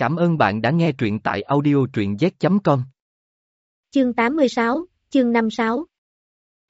Cảm ơn bạn đã nghe truyện tại audio truyện z.com. Chương 86, chương 56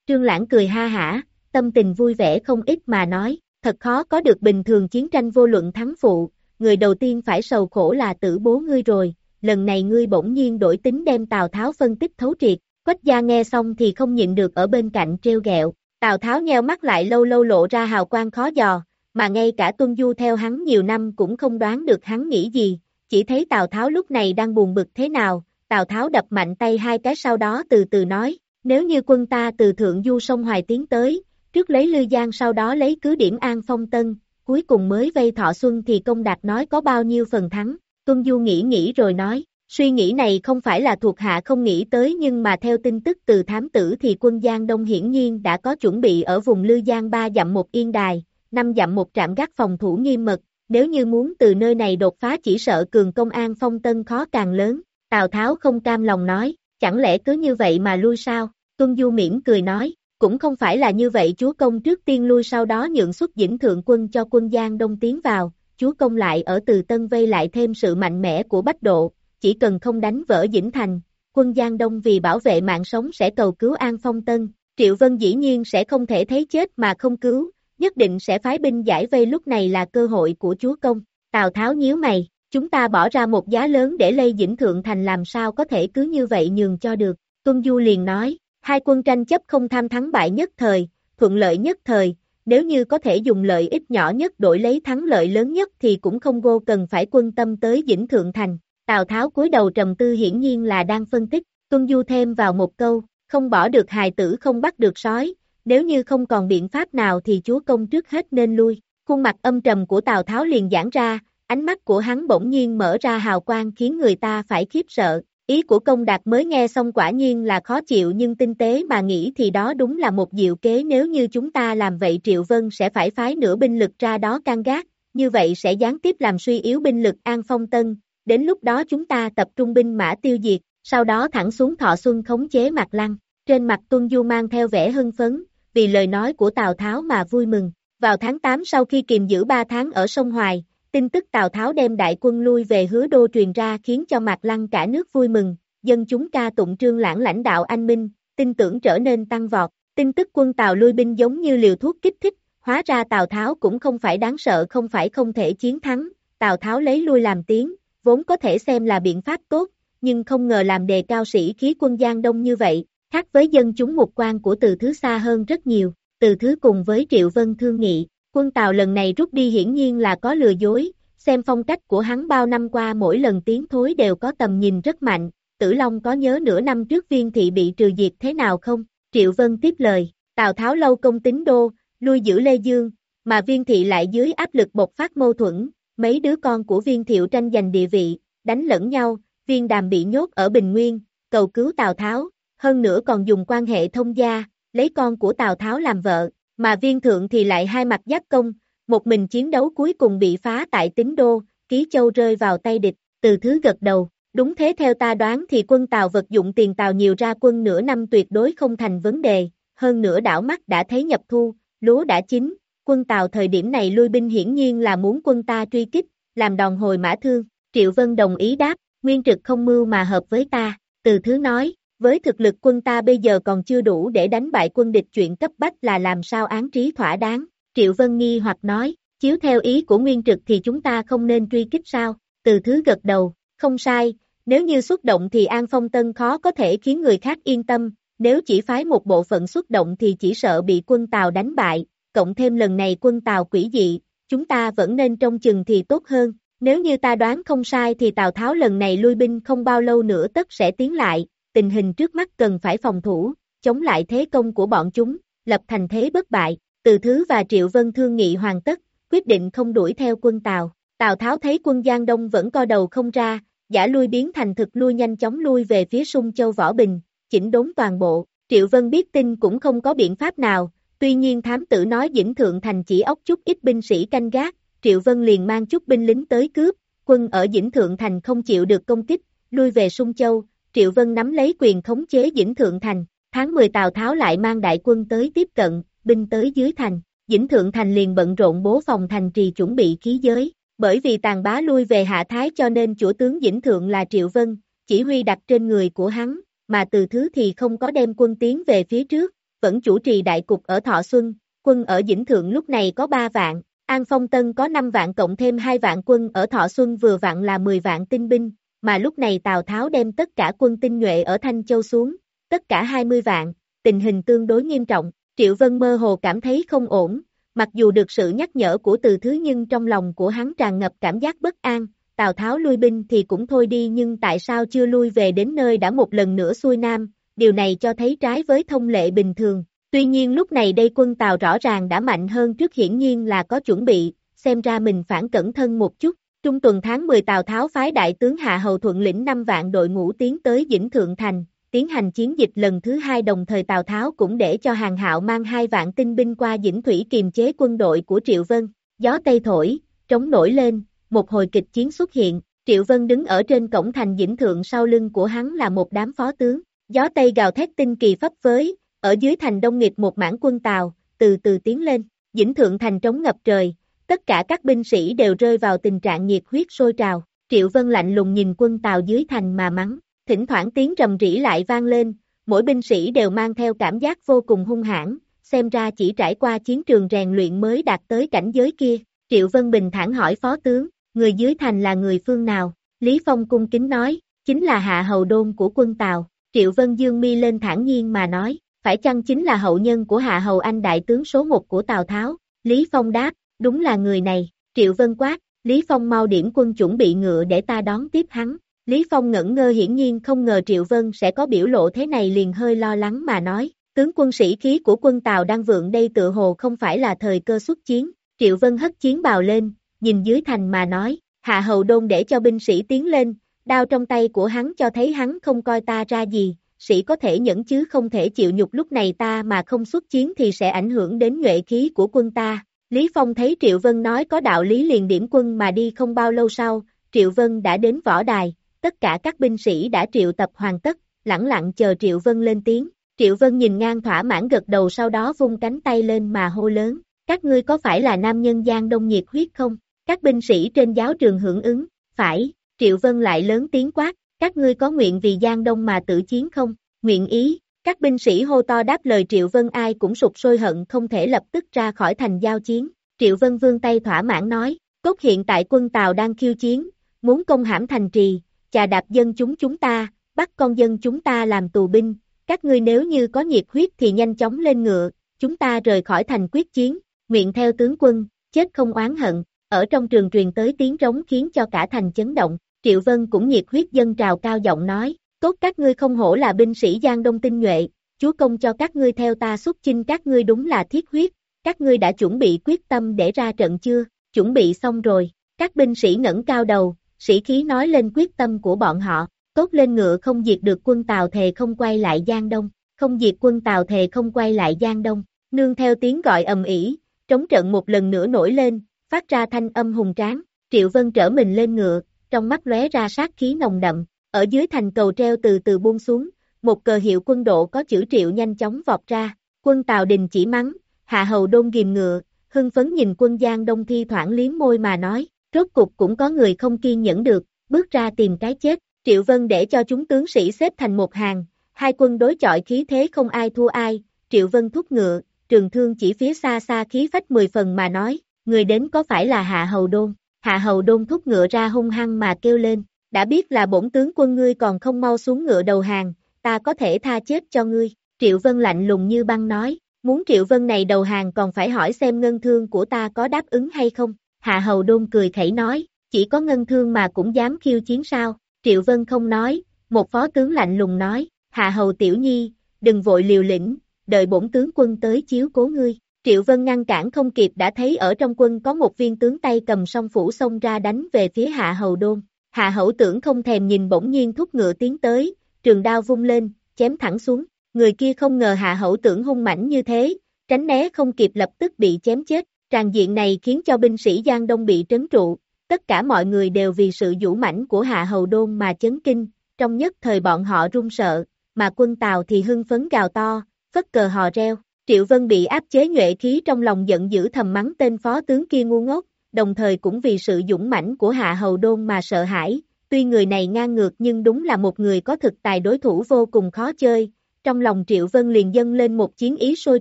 Trương Lãng cười ha hả, tâm tình vui vẻ không ít mà nói, thật khó có được bình thường chiến tranh vô luận thắng phụ, người đầu tiên phải sầu khổ là tử bố ngươi rồi, lần này ngươi bỗng nhiên đổi tính đem Tào Tháo phân tích thấu triệt, Quách gia nghe xong thì không nhịn được ở bên cạnh treo gẹo, Tào Tháo nheo mắt lại lâu lâu lộ ra hào quang khó dò, mà ngay cả Tuân Du theo hắn nhiều năm cũng không đoán được hắn nghĩ gì, chỉ thấy Tào Tháo lúc này đang buồn bực thế nào, Tào Tháo đập mạnh tay hai cái sau đó từ từ nói, nếu như quân ta từ Thượng Du sông Hoài tiến tới, trước lấy Lư Giang sau đó lấy cứ điểm An Phong Tân, cuối cùng mới vây Thọ Xuân thì công đạt nói có bao nhiêu phần thắng, Tuân Du nghĩ nghĩ rồi nói, suy nghĩ này không phải là thuộc hạ không nghĩ tới nhưng mà theo tin tức từ thám tử thì quân Giang Đông hiển nhiên đã có chuẩn bị ở vùng Lư Giang ba dặm một yên đài, năm dặm một trạm gác phòng thủ nghiêm mật, nếu như muốn từ nơi này đột phá chỉ sợ cường công an phong tân khó càng lớn, Tào Tháo không cam lòng nói, chẳng lẽ cứ như vậy mà lui sao, Tuân Du mỉm cười nói, cũng không phải là như vậy chúa công trước tiên lui sau đó nhượng xuất dĩnh thượng quân cho quân Giang Đông tiến vào, chúa công lại ở từ Tân vây lại thêm sự mạnh mẽ của Bách Độ, chỉ cần không đánh vỡ dĩnh thành, quân Giang Đông vì bảo vệ mạng sống sẽ cầu cứu An Phong Tân, Triệu Vân dĩ nhiên sẽ không thể thấy chết mà không cứu, nhất định sẽ phái binh giải vây lúc này là cơ hội của chúa công. Tào Tháo nhíu mày, chúng ta bỏ ra một giá lớn để lây dĩnh thượng thành làm sao có thể cứ như vậy nhường cho được. Tuân Du liền nói, hai quân tranh chấp không tham thắng bại nhất thời, thuận lợi nhất thời, nếu như có thể dùng lợi ích nhỏ nhất đổi lấy thắng lợi lớn nhất thì cũng không vô cần phải quân tâm tới dĩnh thượng thành. Tào Tháo cúi đầu trầm tư hiển nhiên là đang phân tích, Tuân Du thêm vào một câu, không bỏ được hài tử không bắt được sói, nếu như không còn biện pháp nào thì chúa công trước hết nên lui. Khuôn mặt âm trầm của Tào Tháo liền giãn ra, ánh mắt của hắn bỗng nhiên mở ra hào quang khiến người ta phải khiếp sợ. Ý của công đạt mới nghe xong quả nhiên là khó chịu nhưng tinh tế mà nghĩ thì đó đúng là một diệu kế nếu như chúng ta làm vậy Triệu Vân sẽ phải phái nửa binh lực ra đó can gác, như vậy sẽ gián tiếp làm suy yếu binh lực An Phong Tân, đến lúc đó chúng ta tập trung binh mã tiêu diệt, sau đó thẳng xuống Thọ Xuân khống chế mặt lăng, trên mặt Tuân Du mang theo vẻ hưng phấn, vì lời nói của Tào Tháo mà vui mừng. Vào tháng 8 sau khi kiềm giữ 3 tháng ở sông Hoài, tin tức Tào Tháo đem đại quân lui về hứa đô truyền ra khiến cho Mạc Lăng cả nước vui mừng, dân chúng ca tụng trương lãng lãnh đạo anh minh, tin tưởng trở nên tăng vọt, tin tức quân Tào lui binh giống như liều thuốc kích thích, hóa ra Tào Tháo cũng không phải đáng sợ không phải không thể chiến thắng, Tào Tháo lấy lui làm tiếng, vốn có thể xem là biện pháp tốt, nhưng không ngờ làm đề cao sĩ khí quân Giang Đông như vậy, Khác với dân chúng mục quan của từ thứ xa hơn rất nhiều, từ thứ cùng với Triệu Vân thương nghị, quân Tàu lần này rút đi hiển nhiên là có lừa dối, xem phong cách của hắn bao năm qua mỗi lần tiến thối đều có tầm nhìn rất mạnh, Tử Long có nhớ nửa năm trước viên thị bị trừ diệt thế nào không? Triệu Vân tiếp lời, Tào Tháo lâu công tính đô, lui giữ Lê Dương, mà viên thị lại dưới áp lực bộc phát mâu thuẫn, mấy đứa con của viên thiệu tranh giành địa vị, đánh lẫn nhau, viên đàm bị nhốt ở Bình Nguyên, cầu cứu Tào Tháo, hơn nữa còn dùng quan hệ thông gia, lấy con của Tào Tháo làm vợ, mà viên thượng thì lại hai mặt giáp công, một mình chiến đấu cuối cùng bị phá tại tín đô, ký châu rơi vào tay địch, từ thứ gật đầu, đúng thế theo ta đoán thì quân Tào vật dụng tiền Tào nhiều ra quân nửa năm tuyệt đối không thành vấn đề, hơn nữa đảo mắt đã thấy nhập thu, lúa đã chín, quân Tào thời điểm này lui binh hiển nhiên là muốn quân ta truy kích, làm đòn hồi mã thương, Triệu Vân đồng ý đáp, nguyên trực không mưu mà hợp với ta, từ thứ nói, với thực lực quân ta bây giờ còn chưa đủ để đánh bại quân địch chuyện cấp bách là làm sao án trí thỏa đáng. Triệu Vân nghi hoặc nói, chiếu theo ý của Nguyên Trực thì chúng ta không nên truy kích sao? Từ thứ gật đầu, không sai, nếu như xuất động thì An Phong Tân khó có thể khiến người khác yên tâm, nếu chỉ phái một bộ phận xuất động thì chỉ sợ bị quân Tàu đánh bại, cộng thêm lần này quân Tàu quỷ dị, chúng ta vẫn nên trông chừng thì tốt hơn. Nếu như ta đoán không sai thì Tào Tháo lần này lui binh không bao lâu nữa tất sẽ tiến lại, tình hình trước mắt cần phải phòng thủ, chống lại thế công của bọn chúng, lập thành thế bất bại, từ thứ và Triệu Vân thương nghị hoàn tất, quyết định không đuổi theo quân Tào. Tào Tháo thấy quân Giang Đông vẫn co đầu không ra, giả lui biến thành thực lui nhanh chóng lui về phía sung châu Võ Bình, chỉnh đốn toàn bộ. Triệu Vân biết tin cũng không có biện pháp nào, tuy nhiên thám tử nói Dĩnh Thượng Thành chỉ ốc chút ít binh sĩ canh gác, Triệu Vân liền mang chút binh lính tới cướp, quân ở Dĩnh Thượng Thành không chịu được công kích, lui về sung châu, Triệu Vân nắm lấy quyền khống chế Dĩnh Thượng Thành, tháng 10 Tào Tháo lại mang đại quân tới tiếp cận, binh tới dưới thành, Dĩnh Thượng Thành liền bận rộn bố phòng thành trì chuẩn bị khí giới, Bởi vì tàn bá lui về Hạ Thái cho nên chủ tướng Dĩnh Thượng là Triệu Vân, chỉ huy đặt trên người của hắn, mà từ thứ thì không có đem quân tiến về phía trước, vẫn chủ trì đại cục ở Thọ Xuân, quân ở Dĩnh Thượng lúc này có 3 vạn, An Phong Tân có 5 vạn cộng thêm 2 vạn quân ở Thọ Xuân vừa vặn là 10 vạn tinh binh, mà lúc này Tào Tháo đem tất cả quân tinh nhuệ ở Thanh Châu xuống, tất cả 20 vạn, tình hình tương đối nghiêm trọng, Triệu Vân mơ hồ cảm thấy không ổn, mặc dù được sự nhắc nhở của từ thứ nhưng trong lòng của hắn tràn ngập cảm giác bất an, Tào Tháo lui binh thì cũng thôi đi nhưng tại sao chưa lui về đến nơi đã một lần nữa xuôi nam, điều này cho thấy trái với thông lệ bình thường. Tuy nhiên lúc này đây quân Tào rõ ràng đã mạnh hơn trước hiển nhiên là có chuẩn bị, xem ra mình phản cẩn thân một chút. Trung tuần tháng 10 Tào Tháo phái đại tướng Hạ Hầu Thuận lĩnh 5 vạn đội ngũ tiến tới Dĩnh Thượng Thành, tiến hành chiến dịch lần thứ hai đồng thời Tào Tháo cũng để cho hàng hạo mang hai vạn tinh binh qua Dĩnh Thủy kiềm chế quân đội của Triệu Vân. Gió Tây thổi, trống nổi lên, một hồi kịch chiến xuất hiện, Triệu Vân đứng ở trên cổng thành Dĩnh Thượng sau lưng của hắn là một đám phó tướng. Gió Tây gào thét tinh kỳ pháp với, ở dưới thành đông Nghịch một mảng quân Tào từ từ tiến lên, Dĩnh Thượng thành trống ngập trời, tất cả các binh sĩ đều rơi vào tình trạng nhiệt huyết sôi trào. Triệu Vân lạnh lùng nhìn quân Tàu dưới thành mà mắng, thỉnh thoảng tiếng rầm rỉ lại vang lên, mỗi binh sĩ đều mang theo cảm giác vô cùng hung hãn, xem ra chỉ trải qua chiến trường rèn luyện mới đạt tới cảnh giới kia. Triệu Vân bình thản hỏi phó tướng, người dưới thành là người phương nào? Lý Phong cung kính nói, chính là hạ hầu đôn của quân Tàu. Triệu Vân dương mi lên thản nhiên mà nói, phải chăng chính là hậu nhân của hạ hầu anh đại tướng số một của Tào Tháo? Lý Phong đáp, đúng là người này. Triệu Vân quát, Lý Phong mau điểm quân chuẩn bị ngựa để ta đón tiếp hắn. Lý Phong ngẩn ngơ hiển nhiên không ngờ Triệu Vân sẽ có biểu lộ thế này liền hơi lo lắng mà nói, tướng quân sĩ khí của quân Tàu đang vượng đây tự hồ không phải là thời cơ xuất chiến. Triệu Vân hất chiến bào lên, nhìn dưới thành mà nói, hạ hầu đôn để cho binh sĩ tiến lên, đao trong tay của hắn cho thấy hắn không coi ta ra gì, sĩ có thể nhẫn chứ không thể chịu nhục lúc này ta mà không xuất chiến thì sẽ ảnh hưởng đến nhuệ khí của quân ta. Lý Phong thấy Triệu Vân nói có đạo lý liền điểm quân mà đi không bao lâu sau, Triệu Vân đã đến võ đài, tất cả các binh sĩ đã triệu tập hoàn tất, lặng lặng chờ Triệu Vân lên tiếng. Triệu Vân nhìn ngang thỏa mãn gật đầu sau đó vung cánh tay lên mà hô lớn, các ngươi có phải là nam nhân gian Đông nhiệt huyết không? Các binh sĩ trên giáo trường hưởng ứng, phải, Triệu Vân lại lớn tiếng quát, các ngươi có nguyện vì gian Đông mà tự chiến không? Nguyện ý, các binh sĩ hô to đáp lời Triệu Vân ai cũng sụp sôi hận không thể lập tức ra khỏi thành giao chiến. Triệu Vân vương tay thỏa mãn nói, cốt hiện tại quân Tàu đang khiêu chiến, muốn công hãm thành trì, chà đạp dân chúng chúng ta, bắt con dân chúng ta làm tù binh, các ngươi nếu như có nhiệt huyết thì nhanh chóng lên ngựa, chúng ta rời khỏi thành quyết chiến, nguyện theo tướng quân, chết không oán hận, ở trong trường truyền tới tiếng trống khiến cho cả thành chấn động, Triệu Vân cũng nhiệt huyết dân trào cao giọng nói, tốt các ngươi không hổ là binh sĩ Giang Đông tinh nhuệ, chúa công cho các ngươi theo ta xuất chinh các ngươi đúng là thiết huyết, các ngươi đã chuẩn bị quyết tâm để ra trận chưa, chuẩn bị xong rồi, các binh sĩ ngẩng cao đầu, sĩ khí nói lên quyết tâm của bọn họ, tốt lên ngựa không diệt được quân Tàu thề không quay lại Giang Đông, không diệt quân Tàu thề không quay lại Giang Đông, nương theo tiếng gọi ầm ĩ, trống trận một lần nữa nổi lên, phát ra thanh âm hùng tráng, Triệu Vân trở mình lên ngựa, trong mắt lóe ra sát khí nồng đậm, ở dưới thành cầu treo từ từ buông xuống, một cờ hiệu quân độ có chữ Triệu nhanh chóng vọt ra, quân Tàu Đình chỉ mắng, hạ hầu đôn ghim ngựa, hưng phấn nhìn quân Giang Đông thi thoảng liếm môi mà nói, rốt cục cũng có người không kiên nhẫn được, bước ra tìm cái chết, Triệu Vân để cho chúng tướng sĩ xếp thành một hàng, hai quân đối chọi khí thế không ai thua ai, Triệu Vân thúc ngựa, trường thương chỉ phía xa xa khí phách mười phần mà nói, người đến có phải là Hạ Hầu Đôn, Hạ Hầu Đôn thúc ngựa ra hung hăng mà kêu lên, đã biết là bổn tướng quân ngươi còn không mau xuống ngựa đầu hàng, ta có thể tha chết cho ngươi, Triệu Vân lạnh lùng như băng nói, muốn Triệu Vân này đầu hàng còn phải hỏi xem ngân thương của ta có đáp ứng hay không, Hạ Hầu Đôn cười khẩy nói, chỉ có ngân thương mà cũng dám khiêu chiến sao, Triệu Vân không nói, một phó tướng lạnh lùng nói, Hạ Hầu Tiểu Nhi, đừng vội liều lĩnh, đợi bổn tướng quân tới chiếu cố ngươi. Triệu Vân ngăn cản không kịp đã thấy ở trong quân có một viên tướng tay cầm song phủ xông ra đánh về phía Hạ Hầu Đôn. Hạ Hậu tưởng không thèm nhìn bỗng nhiên thúc ngựa tiến tới, trường đao vung lên, chém thẳng xuống. Người kia không ngờ Hạ Hậu tưởng hung mãnh như thế, tránh né không kịp lập tức bị chém chết. Tràn diện này khiến cho binh sĩ Giang Đông bị trấn trụ, tất cả mọi người đều vì sự vũ mãnh của Hạ Hầu Đôn mà chấn kinh, trong nhất thời bọn họ run sợ, mà quân Tàu thì hưng phấn gào to, phất cờ hò reo. Triệu Vân bị áp chế nhuệ khí trong lòng giận dữ thầm mắng tên phó tướng kia ngu ngốc, đồng thời cũng vì sự dũng mãnh của Hạ Hầu Đôn mà sợ hãi, tuy người này ngang ngược nhưng đúng là một người có thực tài đối thủ vô cùng khó chơi, trong lòng Triệu Vân liền dâng lên một chiến ý sôi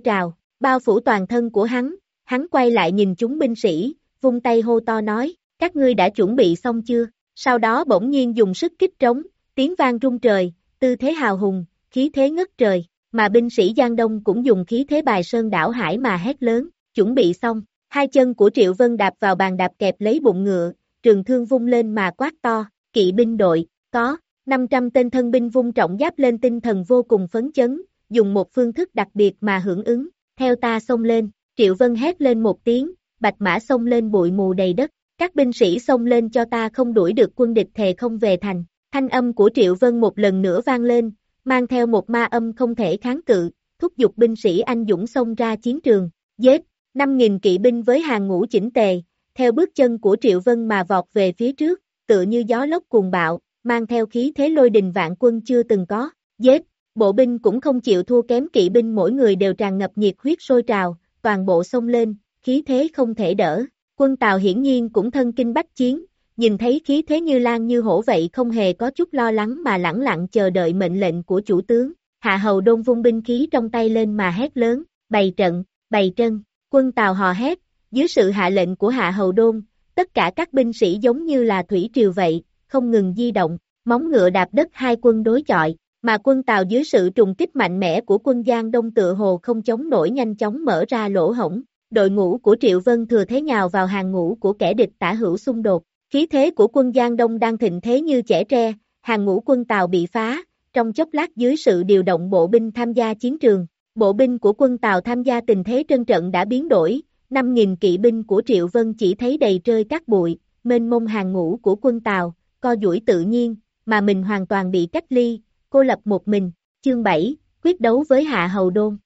trào, bao phủ toàn thân của hắn, hắn quay lại nhìn chúng binh sĩ, vung tay hô to nói, các ngươi đã chuẩn bị xong chưa, sau đó bỗng nhiên dùng sức kích trống, tiếng vang rung trời, tư thế hào hùng, khí thế ngất trời, mà binh sĩ Giang Đông cũng dùng khí thế bài sơn đảo hải mà hét lớn, chuẩn bị xong, hai chân của Triệu Vân đạp vào bàn đạp kẹp lấy bụng ngựa, trường thương vung lên mà quát to, kỵ binh đội, có, 500 tên thân binh vung trọng giáp lên tinh thần vô cùng phấn chấn, dùng một phương thức đặc biệt mà hưởng ứng, theo ta xông lên, Triệu Vân hét lên một tiếng, bạch mã xông lên bụi mù đầy đất, các binh sĩ xông lên cho ta không đuổi được quân địch thề không về thành, thanh âm của Triệu Vân một lần nữa vang lên, mang theo một ma âm không thể kháng cự, thúc giục binh sĩ anh dũng xông ra chiến trường, giết, 5.000 kỵ binh với hàng ngũ chỉnh tề, theo bước chân của Triệu Vân mà vọt về phía trước, tựa như gió lốc cuồng bạo, mang theo khí thế lôi đình vạn quân chưa từng có, Dết, bộ binh cũng không chịu thua kém kỵ binh mỗi người đều tràn ngập nhiệt huyết sôi trào, toàn bộ xông lên, khí thế không thể đỡ, quân Tàu hiển nhiên cũng thân kinh bách chiến, nhìn thấy khí thế như lan như hổ vậy không hề có chút lo lắng mà lẳng lặng chờ đợi mệnh lệnh của chủ tướng, hạ hầu đôn vung binh khí trong tay lên mà hét lớn, bày trận, bày trân, quân Tàu hò hét, dưới sự hạ lệnh của hạ hầu đôn, tất cả các binh sĩ giống như là thủy triều vậy, không ngừng di động, móng ngựa đạp đất hai quân đối chọi, mà quân Tàu dưới sự trùng kích mạnh mẽ của quân Giang Đông tựa hồ không chống nổi nhanh chóng mở ra lỗ hổng, đội ngũ của Triệu Vân thừa thế nhào vào hàng ngũ của kẻ địch tả hữu xung đột, khí thế của quân Giang Đông đang thịnh thế như trẻ tre, hàng ngũ quân Tàu bị phá, trong chốc lát dưới sự điều động bộ binh tham gia chiến trường, bộ binh của quân Tàu tham gia tình thế trân trận đã biến đổi, 5.000 kỵ binh của Triệu Vân chỉ thấy đầy rơi các bụi, mênh mông hàng ngũ của quân Tàu, co duỗi tự nhiên, mà mình hoàn toàn bị cách ly, cô lập một mình, chương 7, quyết đấu với Hạ Hầu Đôn.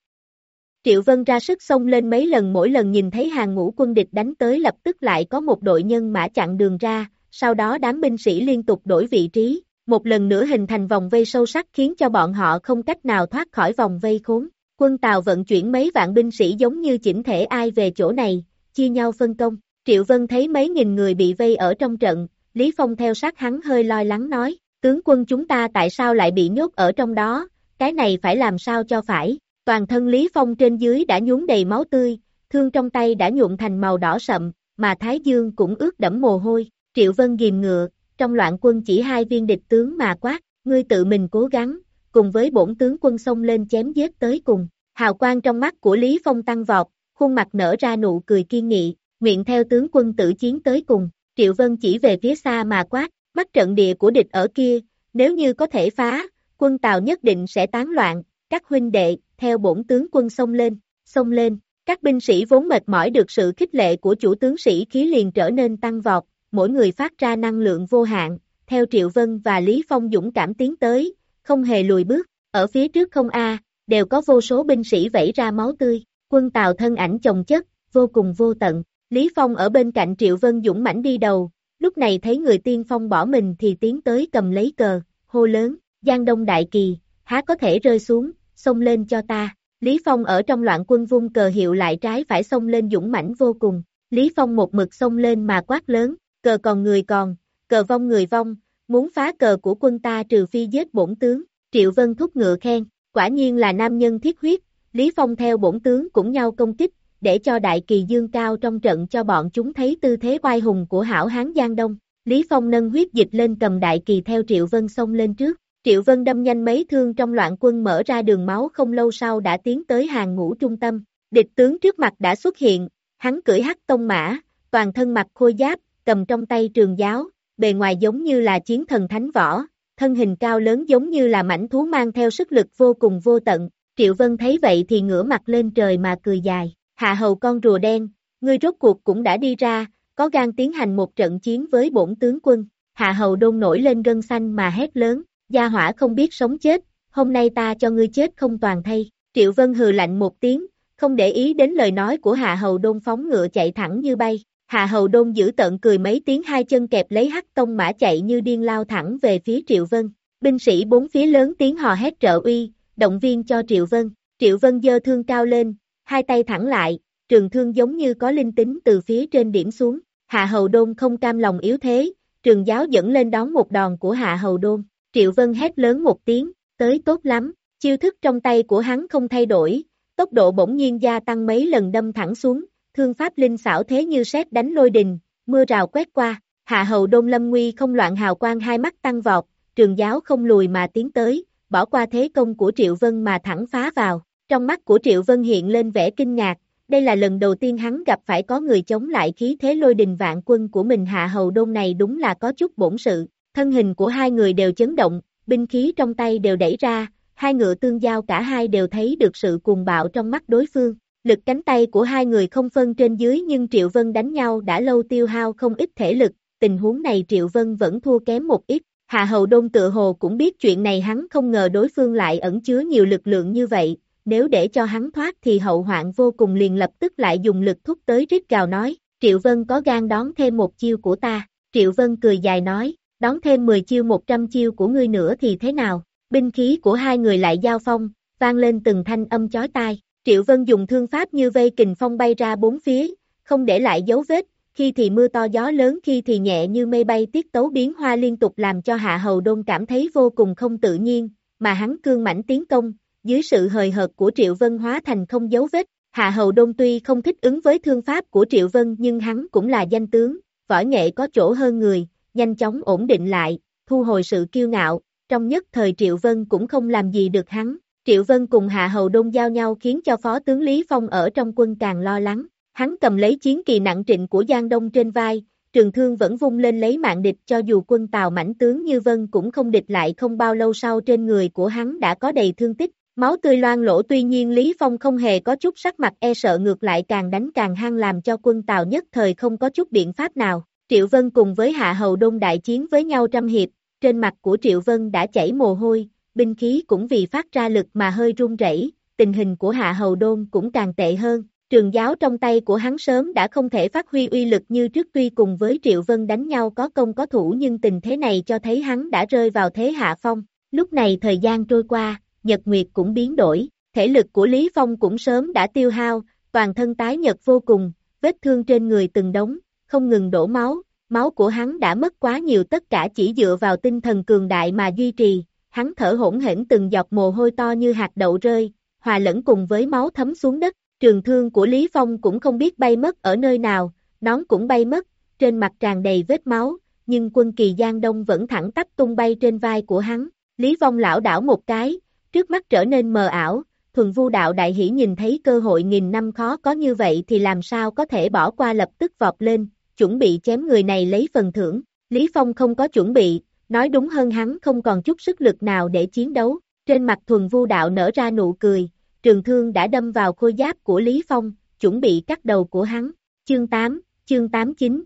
Triệu Vân ra sức xông lên mấy lần mỗi lần nhìn thấy hàng ngũ quân địch đánh tới lập tức lại có một đội nhân mã chặn đường ra, sau đó đám binh sĩ liên tục đổi vị trí, một lần nữa hình thành vòng vây sâu sắc khiến cho bọn họ không cách nào thoát khỏi vòng vây khốn. Quân Tàu vận chuyển mấy vạn binh sĩ giống như chỉnh thể ai về chỗ này, chia nhau phân công. Triệu Vân thấy mấy nghìn người bị vây ở trong trận, Lý Phong theo sát hắn hơi lo lắng nói, tướng quân chúng ta tại sao lại bị nhốt ở trong đó, cái này phải làm sao cho phải. Toàn thân Lý Phong trên dưới đã nhuốm đầy máu tươi, thương trong tay đã nhuộm thành màu đỏ sậm, mà Thái Dương cũng ướt đẫm mồ hôi. Triệu Vân ghim ngựa, trong loạn quân chỉ hai viên địch tướng mà quát, ngươi tự mình cố gắng, cùng với bổn tướng quân xông lên chém giết tới cùng. Hào quang trong mắt của Lý Phong tăng vọt, khuôn mặt nở ra nụ cười kiên nghị, nguyện theo tướng quân tử chiến tới cùng. Triệu Vân chỉ về phía xa mà quát, mắt trận địa của địch ở kia, nếu như có thể phá, quân Tàu nhất định sẽ tán loạn, các huynh đệ, theo bổn tướng quân xông lên, xông lên, các binh sĩ vốn mệt mỏi được sự khích lệ của chủ tướng sĩ khí liền trở nên tăng vọt, mỗi người phát ra năng lượng vô hạn, theo Triệu Vân và Lý Phong dũng cảm tiến tới, không hề lùi bước, ở phía trước không A, đều có vô số binh sĩ vẫy ra máu tươi, quân Tàu thân ảnh chồng chất, vô cùng vô tận, Lý Phong ở bên cạnh Triệu Vân dũng mãnh đi đầu, lúc này thấy người tiên phong bỏ mình thì tiến tới cầm lấy cờ, hô lớn, Giang Đông Đại Kỳ, há có thể rơi xuống, xông lên cho ta. Lý Phong ở trong loạn quân vung cờ hiệu lại trái phải xông lên dũng mãnh vô cùng. Lý Phong một mực xông lên mà quát lớn, cờ còn người còn, cờ vong người vong, muốn phá cờ của quân ta trừ phi giết bổn tướng. Triệu Vân thúc ngựa khen, quả nhiên là nam nhân thiết huyết, Lý Phong theo bổn tướng cũng nhau công kích, để cho đại kỳ dương cao trong trận cho bọn chúng thấy tư thế oai hùng của hảo hán Giang Đông. Lý Phong nâng huyết dịch lên cầm đại kỳ theo Triệu Vân xông lên trước. Triệu Vân đâm nhanh mấy thương trong loạn quân mở ra đường máu không lâu sau đã tiến tới hàng ngũ trung tâm. Địch tướng trước mặt đã xuất hiện, hắn cưỡi hắc tông mã, toàn thân mặt khôi giáp, cầm trong tay trường giáo, bề ngoài giống như là chiến thần thánh võ, thân hình cao lớn giống như là mảnh thú mang theo sức lực vô cùng vô tận. Triệu Vân thấy vậy thì ngửa mặt lên trời mà cười dài. Hạ hầu con rùa đen, ngươi rốt cuộc cũng đã đi ra, có gan tiến hành một trận chiến với bổn tướng quân. Hạ hầu đôn nổi lên gân xanh mà hét lớn, gia hỏa không biết sống chết, hôm nay ta cho ngươi chết không toàn thay. Triệu Vân hừ lạnh một tiếng, không để ý đến lời nói của Hạ hầu đôn phóng ngựa chạy thẳng như bay. Hạ hầu đôn giữ tận cười mấy tiếng hai chân kẹp lấy hắc tông mã chạy như điên lao thẳng về phía Triệu Vân. Binh sĩ bốn phía lớn tiếng hò hét trợ uy, động viên cho Triệu Vân. Triệu Vân dơ thương cao lên, hai tay thẳng lại, trường thương giống như có linh tính từ phía trên điểm xuống. Hạ Hầu Đôn không cam lòng yếu thế, trường giáo dẫn lên đón một đòn của Hạ Hầu Đôn, Triệu Vân hét lớn một tiếng, tới tốt lắm, chiêu thức trong tay của hắn không thay đổi, tốc độ bỗng nhiên gia tăng mấy lần đâm thẳng xuống, thương pháp linh xảo thế như sét đánh lôi đình, mưa rào quét qua, Hạ Hầu Đôn Lâm Nguy không loạn hào quang hai mắt tăng vọt, trường giáo không lùi mà tiến tới, bỏ qua thế công của Triệu Vân mà thẳng phá vào, trong mắt của Triệu Vân hiện lên vẻ kinh ngạc, đây là lần đầu tiên hắn gặp phải có người chống lại khí thế lôi đình vạn quân của mình hạ hầu đôn này đúng là có chút bổn sự, thân hình của hai người đều chấn động, binh khí trong tay đều đẩy ra, hai ngựa tương giao cả hai đều thấy được sự cuồng bạo trong mắt đối phương. Lực cánh tay của hai người không phân trên dưới nhưng Triệu Vân đánh nhau đã lâu tiêu hao không ít thể lực, tình huống này Triệu Vân vẫn thua kém một ít. Hạ Hầu Đôn tự hồ cũng biết chuyện này hắn không ngờ đối phương lại ẩn chứa nhiều lực lượng như vậy, nếu để cho hắn thoát thì hậu hoạn vô cùng liền lập tức lại dùng lực thúc tới rít gào nói, Triệu Vân có gan đón thêm một chiêu của ta, Triệu Vân cười dài nói, đón thêm 10 chiêu 100 chiêu của ngươi nữa thì thế nào, binh khí của hai người lại giao phong, vang lên từng thanh âm chói tai, Triệu Vân dùng thương pháp như vây kình phong bay ra bốn phía, không để lại dấu vết, khi thì mưa to gió lớn khi thì nhẹ như mây bay tiết tấu biến hoa liên tục làm cho Hạ Hầu Đôn cảm thấy vô cùng không tự nhiên, mà hắn cương mãnh tiến công, dưới sự hời hợt của Triệu Vân hóa thành không dấu vết, Hạ Hầu Đôn tuy không thích ứng với thương pháp của Triệu Vân nhưng hắn cũng là danh tướng, võ nghệ có chỗ hơn người, nhanh chóng ổn định lại, thu hồi sự kiêu ngạo, trong nhất thời Triệu Vân cũng không làm gì được hắn. Triệu Vân cùng Hạ Hầu Đôn giao nhau khiến cho Phó tướng Lý Phong ở trong quân càng lo lắng, hắn cầm lấy chiến kỳ nặng trịnh của Giang Đông trên vai, trường thương vẫn vung lên lấy mạng địch cho dù quân Tàu mãnh tướng như Vân cũng không địch lại không bao lâu sau trên người của hắn đã có đầy thương tích, Máu tươi loang lỗ tuy nhiên Lý Phong không hề có chút sắc mặt e sợ ngược lại càng đánh càng hăng làm cho quân Tàu nhất thời không có chút biện pháp nào. Triệu Vân cùng với Hạ Hầu Đông đại chiến với nhau trăm hiệp, trên mặt của Triệu Vân đã chảy mồ hôi, binh khí cũng vì phát ra lực mà hơi run rẩy, tình hình của Hạ Hầu Đôn cũng càng tệ hơn. Trường giáo trong tay của hắn sớm đã không thể phát huy uy lực như trước tuy cùng với Triệu Vân đánh nhau có công có thủ nhưng tình thế này cho thấy hắn đã rơi vào thế hạ phong. Lúc này thời gian trôi qua, nhật nguyệt cũng biến đổi, thể lực của Lý Phong cũng sớm đã tiêu hao, toàn thân tái nhật vô cùng, vết thương trên người từng đống, không ngừng đổ máu, máu của hắn đã mất quá nhiều tất cả chỉ dựa vào tinh thần cường đại mà duy trì, hắn thở hỗn hển từng giọt mồ hôi to như hạt đậu rơi, hòa lẫn cùng với máu thấm xuống đất, trường thương của Lý Phong cũng không biết bay mất ở nơi nào, nón cũng bay mất, trên mặt tràn đầy vết máu, nhưng quân kỳ Giang Đông vẫn thẳng tắp tung bay trên vai của hắn, Lý Phong lão đảo một cái, trước mắt trở nên mờ ảo, thuần vu đạo đại hỷ nhìn thấy cơ hội nghìn năm khó có như vậy thì làm sao có thể bỏ qua lập tức vọt lên, chuẩn bị chém người này lấy phần thưởng, Lý Phong không có chuẩn bị, nói đúng hơn hắn không còn chút sức lực nào để chiến đấu, trên mặt thuần vu đạo nở ra nụ cười, trường thương đã đâm vào khôi giáp của Lý Phong, chuẩn bị cắt đầu của hắn, chương 8, chương 89.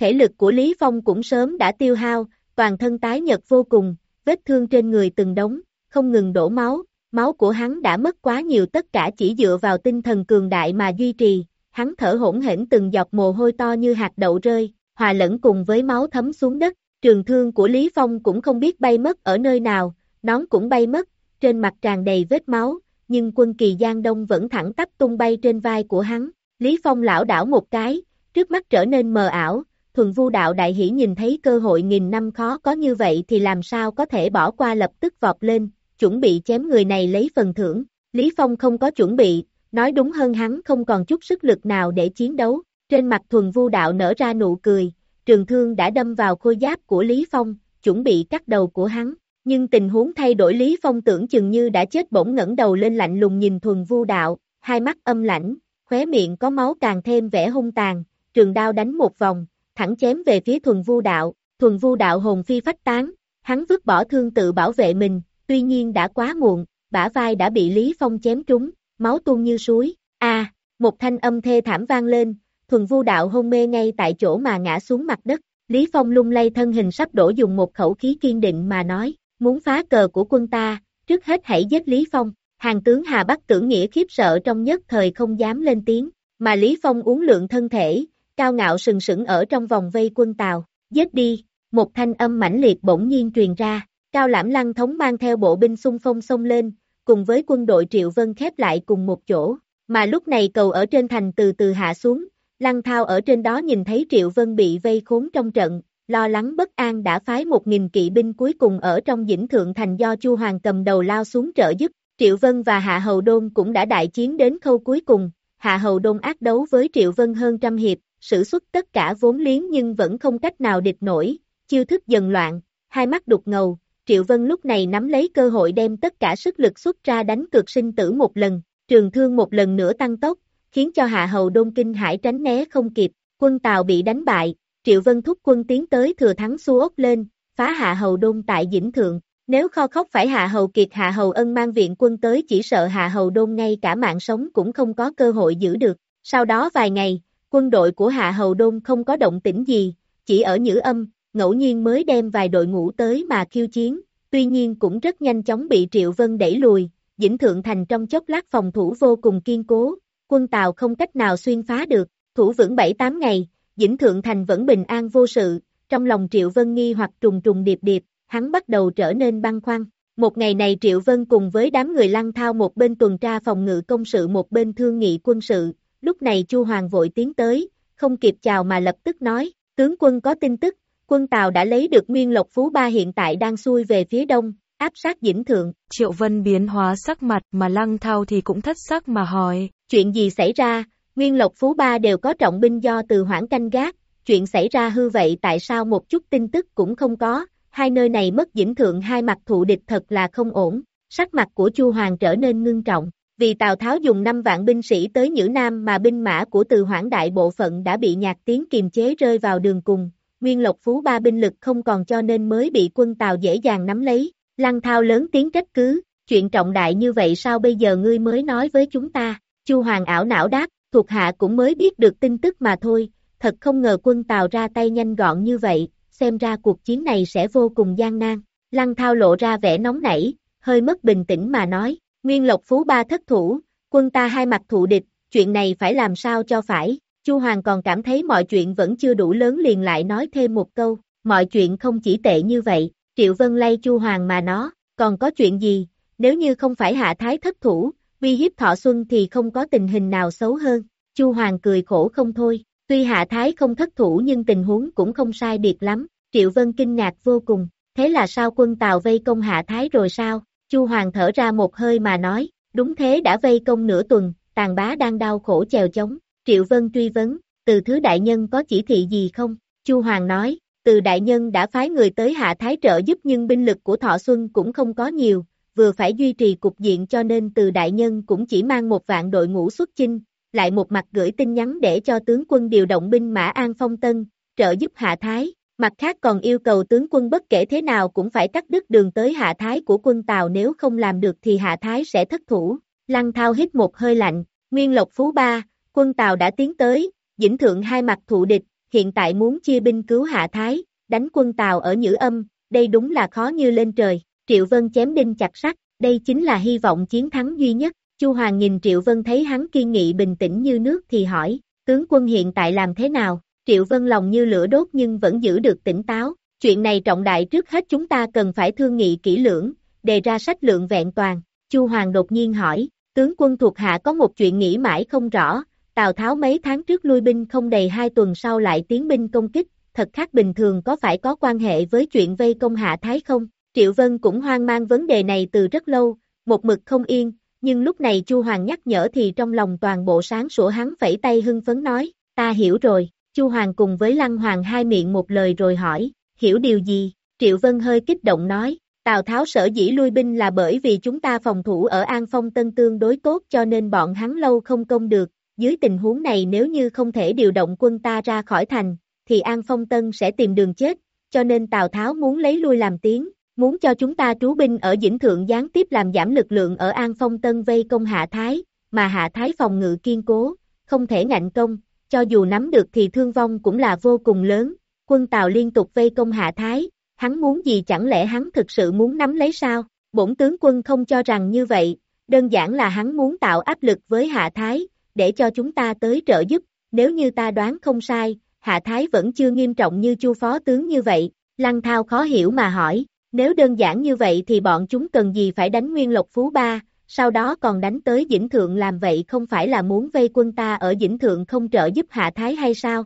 Thể lực của Lý Phong cũng sớm đã tiêu hao, toàn thân tái nhật vô cùng, vết thương trên người từng đống, không ngừng đổ máu, máu của hắn đã mất quá nhiều tất cả chỉ dựa vào tinh thần cường đại mà duy trì, hắn thở hỗn hển từng giọt mồ hôi to như hạt đậu rơi, hòa lẫn cùng với máu thấm xuống đất, trường thương của Lý Phong cũng không biết bay mất ở nơi nào, nón cũng bay mất, trên mặt tràn đầy vết máu, nhưng quân kỳ Giang Đông vẫn thẳng tắp tung bay trên vai của hắn, Lý Phong lão đảo một cái, trước mắt trở nên mờ ảo, thuần vu đạo đại hỷ nhìn thấy cơ hội nghìn năm khó có như vậy thì làm sao có thể bỏ qua lập tức vọt lên, chuẩn bị chém người này lấy phần thưởng. Lý Phong không có chuẩn bị, nói đúng hơn hắn không còn chút sức lực nào để chiến đấu. Trên mặt thuần vu đạo nở ra nụ cười, trường thương đã đâm vào khôi giáp của Lý Phong, chuẩn bị cắt đầu của hắn. Nhưng tình huống thay đổi Lý Phong tưởng chừng như đã chết bỗng ngẩng đầu lên lạnh lùng nhìn thuần vu đạo, hai mắt âm lãnh, khóe miệng có máu càng thêm vẻ hung tàn, trường đao đánh một vòng, thẳng chém về phía thuần vu đạo, thuần vu đạo hồn phi phách tán, hắn vứt bỏ thương tự bảo vệ mình, tuy nhiên đã quá muộn, bả vai đã bị Lý Phong chém trúng, máu tuôn như suối, a một thanh âm thê thảm vang lên, thuần vu đạo hôn mê ngay tại chỗ mà ngã xuống mặt đất, Lý Phong lung lay thân hình sắp đổ dùng một khẩu khí kiên định mà nói, muốn phá cờ của quân ta, trước hết hãy giết Lý Phong, hàng tướng Hà Bắc tưởng nghĩa khiếp sợ trong nhất thời không dám lên tiếng, mà Lý Phong uống lượng thân thể, cao ngạo sừng sững ở trong vòng vây quân Tàu, giết đi, một thanh âm mãnh liệt bỗng nhiên truyền ra, Cao Lãm Lăng thống mang theo bộ binh xung phong xông lên, cùng với quân đội Triệu Vân khép lại cùng một chỗ, mà lúc này cầu ở trên thành từ từ hạ xuống, Lăng Thao ở trên đó nhìn thấy Triệu Vân bị vây khốn trong trận, lo lắng bất an đã phái một nghìn kỵ binh cuối cùng ở trong dĩnh thượng thành do Chu Hoàng cầm đầu lao xuống trợ giúp. Triệu Vân và Hạ Hầu Đôn cũng đã đại chiến đến khâu cuối cùng, Hạ Hầu Đôn ác đấu với Triệu Vân hơn trăm hiệp, sử xuất tất cả vốn liếng nhưng vẫn không cách nào địch nổi, chiêu thức dần loạn, hai mắt đục ngầu, Triệu Vân lúc này nắm lấy cơ hội đem tất cả sức lực xuất ra đánh cược sinh tử một lần, trường thương một lần nữa tăng tốc, khiến cho Hạ Hầu Đôn kinh hải tránh né không kịp, quân Tàu bị đánh bại, Triệu Vân thúc quân tiến tới thừa thắng xu ốc lên, phá Hạ Hầu Đôn tại Dĩnh Thượng, nếu kho khóc phải Hạ Hầu Kiệt Hạ Hầu Ân mang viện quân tới chỉ sợ Hạ Hầu Đôn ngay cả mạng sống cũng không có cơ hội giữ được, sau đó vài ngày, quân đội của Hạ Hầu Đôn không có động tĩnh gì, chỉ ở Nhữ Âm, ngẫu nhiên mới đem vài đội ngũ tới mà khiêu chiến, tuy nhiên cũng rất nhanh chóng bị Triệu Vân đẩy lùi, Dĩnh Thượng Thành trong chốc lát phòng thủ vô cùng kiên cố, quân Tàu không cách nào xuyên phá được, thủ vững 7-8 ngày, Dĩnh Thượng Thành vẫn bình an vô sự, trong lòng Triệu Vân nghi hoặc trùng trùng điệp điệp, hắn bắt đầu trở nên băng khoăn. Một ngày này Triệu Vân cùng với đám người lăng thao một bên tuần tra phòng ngự công sự một bên thương nghị quân sự, lúc này Chu Hoàng vội tiến tới, không kịp chào mà lập tức nói, tướng quân có tin tức, quân Tàu đã lấy được Nguyên Lộc Phú Ba hiện tại đang xuôi về phía đông, áp sát dĩnh thượng. Triệu Vân biến hóa sắc mặt mà lăng thao thì cũng thất sắc mà hỏi. Chuyện gì xảy ra, Nguyên Lộc Phú Ba đều có trọng binh do từ hoãn canh gác, chuyện xảy ra hư vậy tại sao một chút tin tức cũng không có, hai nơi này mất dĩnh thượng hai mặt thụ địch thật là không ổn, sắc mặt của Chu Hoàng trở nên ngưng trọng, vì Tào Tháo dùng 5 vạn binh sĩ tới Nhữ Nam mà binh mã của từ hoãn đại bộ phận đã bị nhạc tiếng kiềm chế rơi vào đường cùng, Nguyên Lộc Phú Ba binh lực không còn cho nên mới bị quân Tào dễ dàng nắm lấy, Lăng Thao lớn tiếng trách cứ, chuyện trọng đại như vậy sao bây giờ ngươi mới nói với chúng ta, Chu Hoàng ảo não đáp, thuộc hạ cũng mới biết được tin tức mà thôi, thật không ngờ quân Tàu ra tay nhanh gọn như vậy, xem ra cuộc chiến này sẽ vô cùng gian nan. Lăng Thao lộ ra vẻ nóng nảy, hơi mất bình tĩnh mà nói, Nguyên Lộc Phú Ba thất thủ, quân ta hai mặt thụ địch, chuyện này phải làm sao cho phải. Chu Hoàng còn cảm thấy mọi chuyện vẫn chưa đủ lớn liền lại nói thêm một câu, mọi chuyện không chỉ tệ như vậy, Triệu Vân lay Chu Hoàng mà nó, còn có chuyện gì, nếu như không phải hạ thái thất thủ, uy hiếp thọ xuân thì không có tình hình nào xấu hơn. Chu Hoàng cười khổ không thôi, tuy Hạ Thái không thất thủ nhưng tình huống cũng không sai biệt lắm, Triệu Vân kinh ngạc vô cùng, thế là sao quân Tàu vây công Hạ Thái rồi sao? Chu Hoàng thở ra một hơi mà nói, đúng thế đã vây công nửa tuần, tàn bá đang đau khổ chèo chống, Triệu Vân truy vấn, từ thứ đại nhân có chỉ thị gì không? Chu Hoàng nói, từ đại nhân đã phái người tới Hạ Thái trợ giúp nhưng binh lực của Thọ Xuân cũng không có nhiều, vừa phải duy trì cục diện cho nên từ đại nhân cũng chỉ mang một vạn đội ngũ xuất chinh, lại một mặt gửi tin nhắn để cho tướng quân điều động binh mã An Phong Tân, trợ giúp Hạ Thái, mặt khác còn yêu cầu tướng quân bất kể thế nào cũng phải cắt đứt đường tới Hạ Thái của quân Tàu nếu không làm được thì Hạ Thái sẽ thất thủ. Lăng Thao hít một hơi lạnh, Nguyên Lộc Phú Ba, quân Tàu đã tiến tới, dĩnh thượng hai mặt thụ địch, hiện tại muốn chia binh cứu Hạ Thái, đánh quân Tàu ở Nhữ Âm, đây đúng là khó như lên trời. Triệu Vân chém đinh chặt sắt, đây chính là hy vọng chiến thắng duy nhất. Chu Hoàng nhìn Triệu Vân thấy hắn kiên nghị bình tĩnh như nước thì hỏi, tướng quân hiện tại làm thế nào? Triệu Vân lòng như lửa đốt nhưng vẫn giữ được tỉnh táo. Chuyện này trọng đại trước hết chúng ta cần phải thương nghị kỹ lưỡng, đề ra sách lượng vẹn toàn. Chu Hoàng đột nhiên hỏi, tướng quân thuộc hạ có một chuyện nghĩ mãi không rõ, Tào Tháo mấy tháng trước lui binh không đầy hai tuần sau lại tiến binh công kích, thật khác bình thường có phải có quan hệ với chuyện vây công hạ Thái không? Triệu Vân cũng hoang mang vấn đề này từ rất lâu, một mực không yên, nhưng lúc này Chu Hoàng nhắc nhở thì trong lòng toàn bộ sáng sủa hắn phẩy tay hưng phấn nói, ta hiểu rồi, Chu Hoàng cùng với Lăng Hoàng hai miệng một lời rồi hỏi, hiểu điều gì, Triệu Vân hơi kích động nói, Tào Tháo sở dĩ lui binh là bởi vì chúng ta phòng thủ ở An Phong Tân tương đối tốt cho nên bọn hắn lâu không công được, dưới tình huống này nếu như không thể điều động quân ta ra khỏi thành, thì An Phong Tân sẽ tìm đường chết, cho nên Tào Tháo muốn lấy lui làm tiếng, muốn cho chúng ta trú binh ở dĩnh thượng gián tiếp làm giảm lực lượng ở An Phong Tân vây công Hạ Thái, mà Hạ Thái phòng ngự kiên cố, không thể ngạnh công, cho dù nắm được thì thương vong cũng là vô cùng lớn, quân Tàu liên tục vây công Hạ Thái, hắn muốn gì chẳng lẽ hắn thực sự muốn nắm lấy sao, bổn tướng quân không cho rằng như vậy, đơn giản là hắn muốn tạo áp lực với Hạ Thái, để cho chúng ta tới trợ giúp, nếu như ta đoán không sai, Hạ Thái vẫn chưa nghiêm trọng như chu phó tướng như vậy, Lăng Thao khó hiểu mà hỏi, nếu đơn giản như vậy thì bọn chúng cần gì phải đánh Nguyên Lộc Phú Ba, sau đó còn đánh tới Dĩnh Thượng làm vậy không phải là muốn vây quân ta ở Dĩnh Thượng không trợ giúp Hạ Thái hay sao?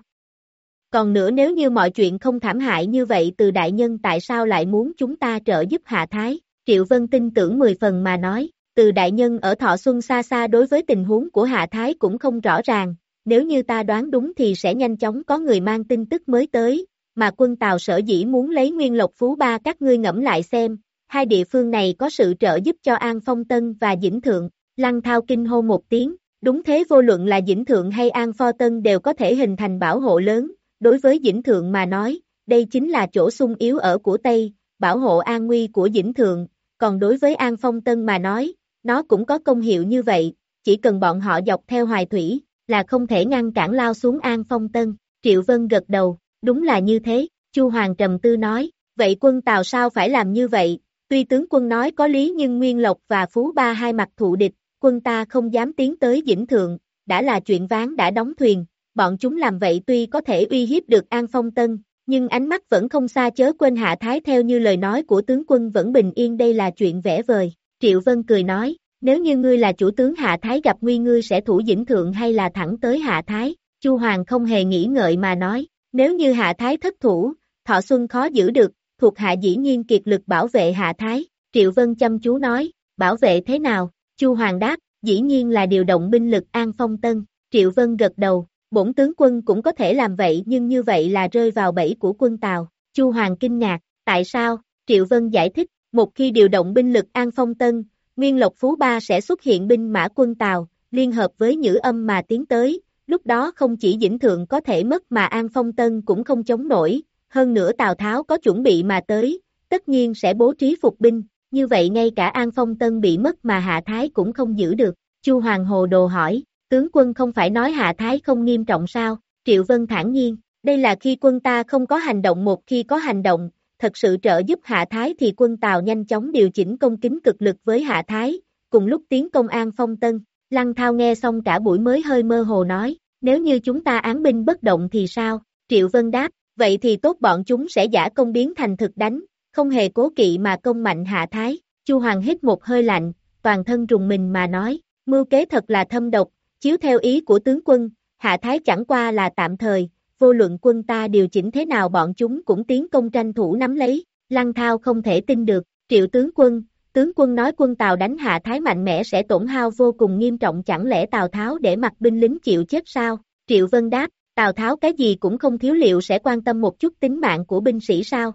Còn nữa nếu như mọi chuyện không thảm hại như vậy từ đại nhân tại sao lại muốn chúng ta trợ giúp Hạ Thái? Triệu Vân tin tưởng 10 phần mà nói, từ đại nhân ở Thọ Xuân xa xa đối với tình huống của Hạ Thái cũng không rõ ràng, nếu như ta đoán đúng thì sẽ nhanh chóng có người mang tin tức mới tới, mà quân Tàu sở dĩ muốn lấy Nguyên Lộc Phú Ba các ngươi ngẫm lại xem, hai địa phương này có sự trợ giúp cho An Phong Tân và Dĩnh Thượng, Lăng Thao kinh hô một tiếng, đúng thế vô luận là Dĩnh Thượng hay An Pho Tân đều có thể hình thành bảo hộ lớn, đối với Dĩnh Thượng mà nói, đây chính là chỗ sung yếu ở của Tây, bảo hộ an nguy của Dĩnh Thượng, còn đối với An Phong Tân mà nói, nó cũng có công hiệu như vậy, chỉ cần bọn họ dọc theo hoài thủy, là không thể ngăn cản lao xuống An Phong Tân, Triệu Vân gật đầu, đúng là như thế, Chu Hoàng trầm tư nói, vậy quân Tàu sao phải làm như vậy, tuy tướng quân nói có lý nhưng Nguyên Lộc và Phú Ba hai mặt thụ địch, quân ta không dám tiến tới Dĩnh Thượng, đã là chuyện ván đã đóng thuyền, bọn chúng làm vậy tuy có thể uy hiếp được An Phong Tân, nhưng ánh mắt vẫn không xa chớ quên Hạ Thái theo như lời nói của tướng quân vẫn bình yên đây là chuyện vẽ vời. Triệu Vân cười nói, nếu như ngươi là chủ tướng Hạ Thái gặp nguy ngươi sẽ thủ dĩnh thượng hay là thẳng tới Hạ Thái, Chu Hoàng không hề nghĩ ngợi mà nói, nếu như Hạ Thái thất thủ, Thọ Xuân khó giữ được, thuộc Hạ dĩ nhiên kiệt lực bảo vệ Hạ Thái, Triệu Vân chăm chú nói, bảo vệ thế nào, Chu Hoàng đáp, dĩ nhiên là điều động binh lực an phong tân, Triệu Vân gật đầu, bổn tướng quân cũng có thể làm vậy nhưng như vậy là rơi vào bẫy của quân Tàu, Chu Hoàng kinh ngạc, tại sao, Triệu Vân giải thích, một khi điều động binh lực an phong tân, Nguyên Lộc Phú Ba sẽ xuất hiện binh mã quân Tàu, liên hợp với Nhữ Âm mà tiến tới, lúc đó không chỉ Dĩnh Thượng có thể mất mà An Phong Tân cũng không chống nổi, hơn nữa Tào Tháo có chuẩn bị mà tới, tất nhiên sẽ bố trí phục binh, như vậy ngay cả An Phong Tân bị mất mà Hạ Thái cũng không giữ được. Chu Hoàng Hồ Đồ hỏi, tướng quân không phải nói Hạ Thái không nghiêm trọng sao? Triệu Vân thản nhiên, đây là khi quân ta không có hành động một khi có hành động, thật sự trợ giúp Hạ Thái thì quân Tào nhanh chóng điều chỉnh công kính cực lực với Hạ Thái, cùng lúc tiến công an phong tân. Lăng Thao nghe xong cả buổi mới hơi mơ hồ nói, nếu như chúng ta án binh bất động thì sao? Triệu Vân đáp, vậy thì tốt bọn chúng sẽ giả công biến thành thực đánh, không hề cố kỵ mà công mạnh Hạ Thái. Chu Hoàng hít một hơi lạnh, toàn thân rùng mình mà nói, mưu kế thật là thâm độc, chiếu theo ý của tướng quân, Hạ Thái chẳng qua là tạm thời, vô luận quân ta điều chỉnh thế nào bọn chúng cũng tiến công tranh thủ nắm lấy, Lăng Thao không thể tin được, triệu tướng quân, tướng quân nói quân Tàu đánh hạ thái mạnh mẽ sẽ tổn hao vô cùng nghiêm trọng chẳng lẽ Tào Tháo để mặc binh lính chịu chết sao, Triệu Vân đáp, Tào Tháo cái gì cũng không thiếu liệu sẽ quan tâm một chút tính mạng của binh sĩ sao.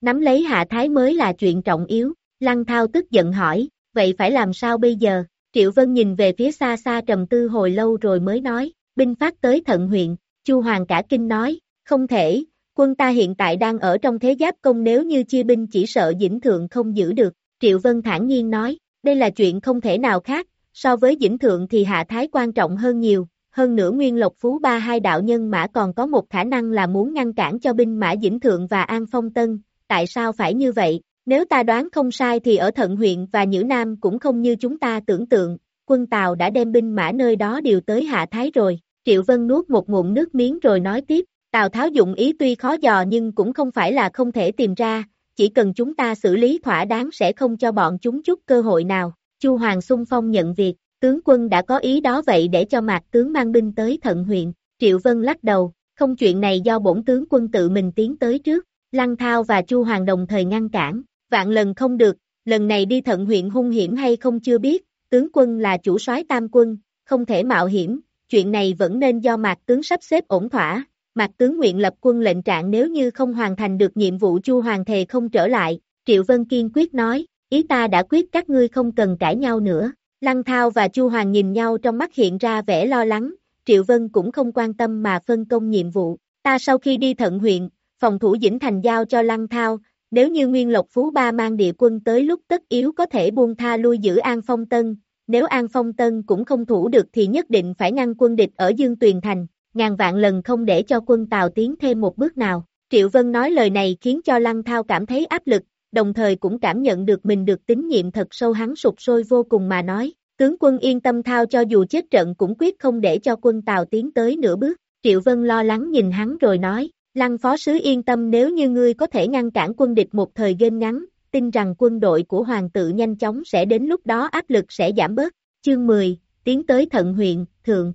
Nắm lấy hạ thái mới là chuyện trọng yếu, Lăng Thao tức giận hỏi, vậy phải làm sao bây giờ, Triệu Vân nhìn về phía xa xa trầm tư hồi lâu rồi mới nói, binh phát tới thận huyện, Chu Hoàng cả kinh nói, không thể, quân ta hiện tại đang ở trong thế giáp công nếu như chia binh chỉ sợ dĩnh thượng không giữ được, Triệu Vân thản nhiên nói, đây là chuyện không thể nào khác, so với dĩnh thượng thì hạ thái quan trọng hơn nhiều, hơn nữa nguyên lộc phú ba hai đạo nhân mã còn có một khả năng là muốn ngăn cản cho binh mã dĩnh thượng và an phong tân, tại sao phải như vậy, nếu ta đoán không sai thì ở thận huyện và nhữ nam cũng không như chúng ta tưởng tượng, quân Tàu đã đem binh mã nơi đó điều tới hạ thái rồi, Triệu Vân nuốt một ngụm nước miếng rồi nói tiếp, Tào Tháo dụng ý tuy khó dò nhưng cũng không phải là không thể tìm ra, chỉ cần chúng ta xử lý thỏa đáng sẽ không cho bọn chúng chút cơ hội nào. Chu Hoàng xung phong nhận việc, tướng quân đã có ý đó vậy để cho mạc tướng mang binh tới thận huyện. Triệu Vân lắc đầu, không chuyện này do bổn tướng quân tự mình tiến tới trước. Lăng Thao và Chu Hoàng đồng thời ngăn cản, vạn lần không được, lần này đi thận huyện hung hiểm hay không chưa biết, tướng quân là chủ soái tam quân, không thể mạo hiểm, chuyện này vẫn nên do mạc tướng sắp xếp ổn thỏa, Mạc tướng nguyện lập quân lệnh trạng nếu như không hoàn thành được nhiệm vụ Chu Hoàng thề không trở lại, Triệu Vân kiên quyết nói, ý ta đã quyết các ngươi không cần cãi nhau nữa. Lăng Thao và Chu Hoàng nhìn nhau trong mắt hiện ra vẻ lo lắng, Triệu Vân cũng không quan tâm mà phân công nhiệm vụ. Ta sau khi đi thận huyện, phòng thủ dĩnh thành giao cho Lăng Thao, nếu như Nguyên Lộc Phú Ba mang địa quân tới lúc tất yếu có thể buông tha lui giữ An Phong Tân, nếu An Phong Tân cũng không thủ được thì nhất định phải ngăn quân địch ở Dương Tuyền Thành ngàn vạn lần không để cho quân Tàu tiến thêm một bước nào. Triệu Vân nói lời này khiến cho Lăng Thao cảm thấy áp lực, đồng thời cũng cảm nhận được mình được tín nhiệm thật sâu hắn sụp sôi vô cùng mà nói, tướng quân yên tâm Thao cho dù chết trận cũng quyết không để cho quân Tàu tiến tới nửa bước. Triệu Vân lo lắng nhìn hắn rồi nói, Lăng phó sứ yên tâm nếu như ngươi có thể ngăn cản quân địch một thời gian ngắn, tin rằng quân đội của hoàng tự nhanh chóng sẽ đến lúc đó áp lực sẽ giảm bớt. Chương 10, tiến tới thận huyện, thượng.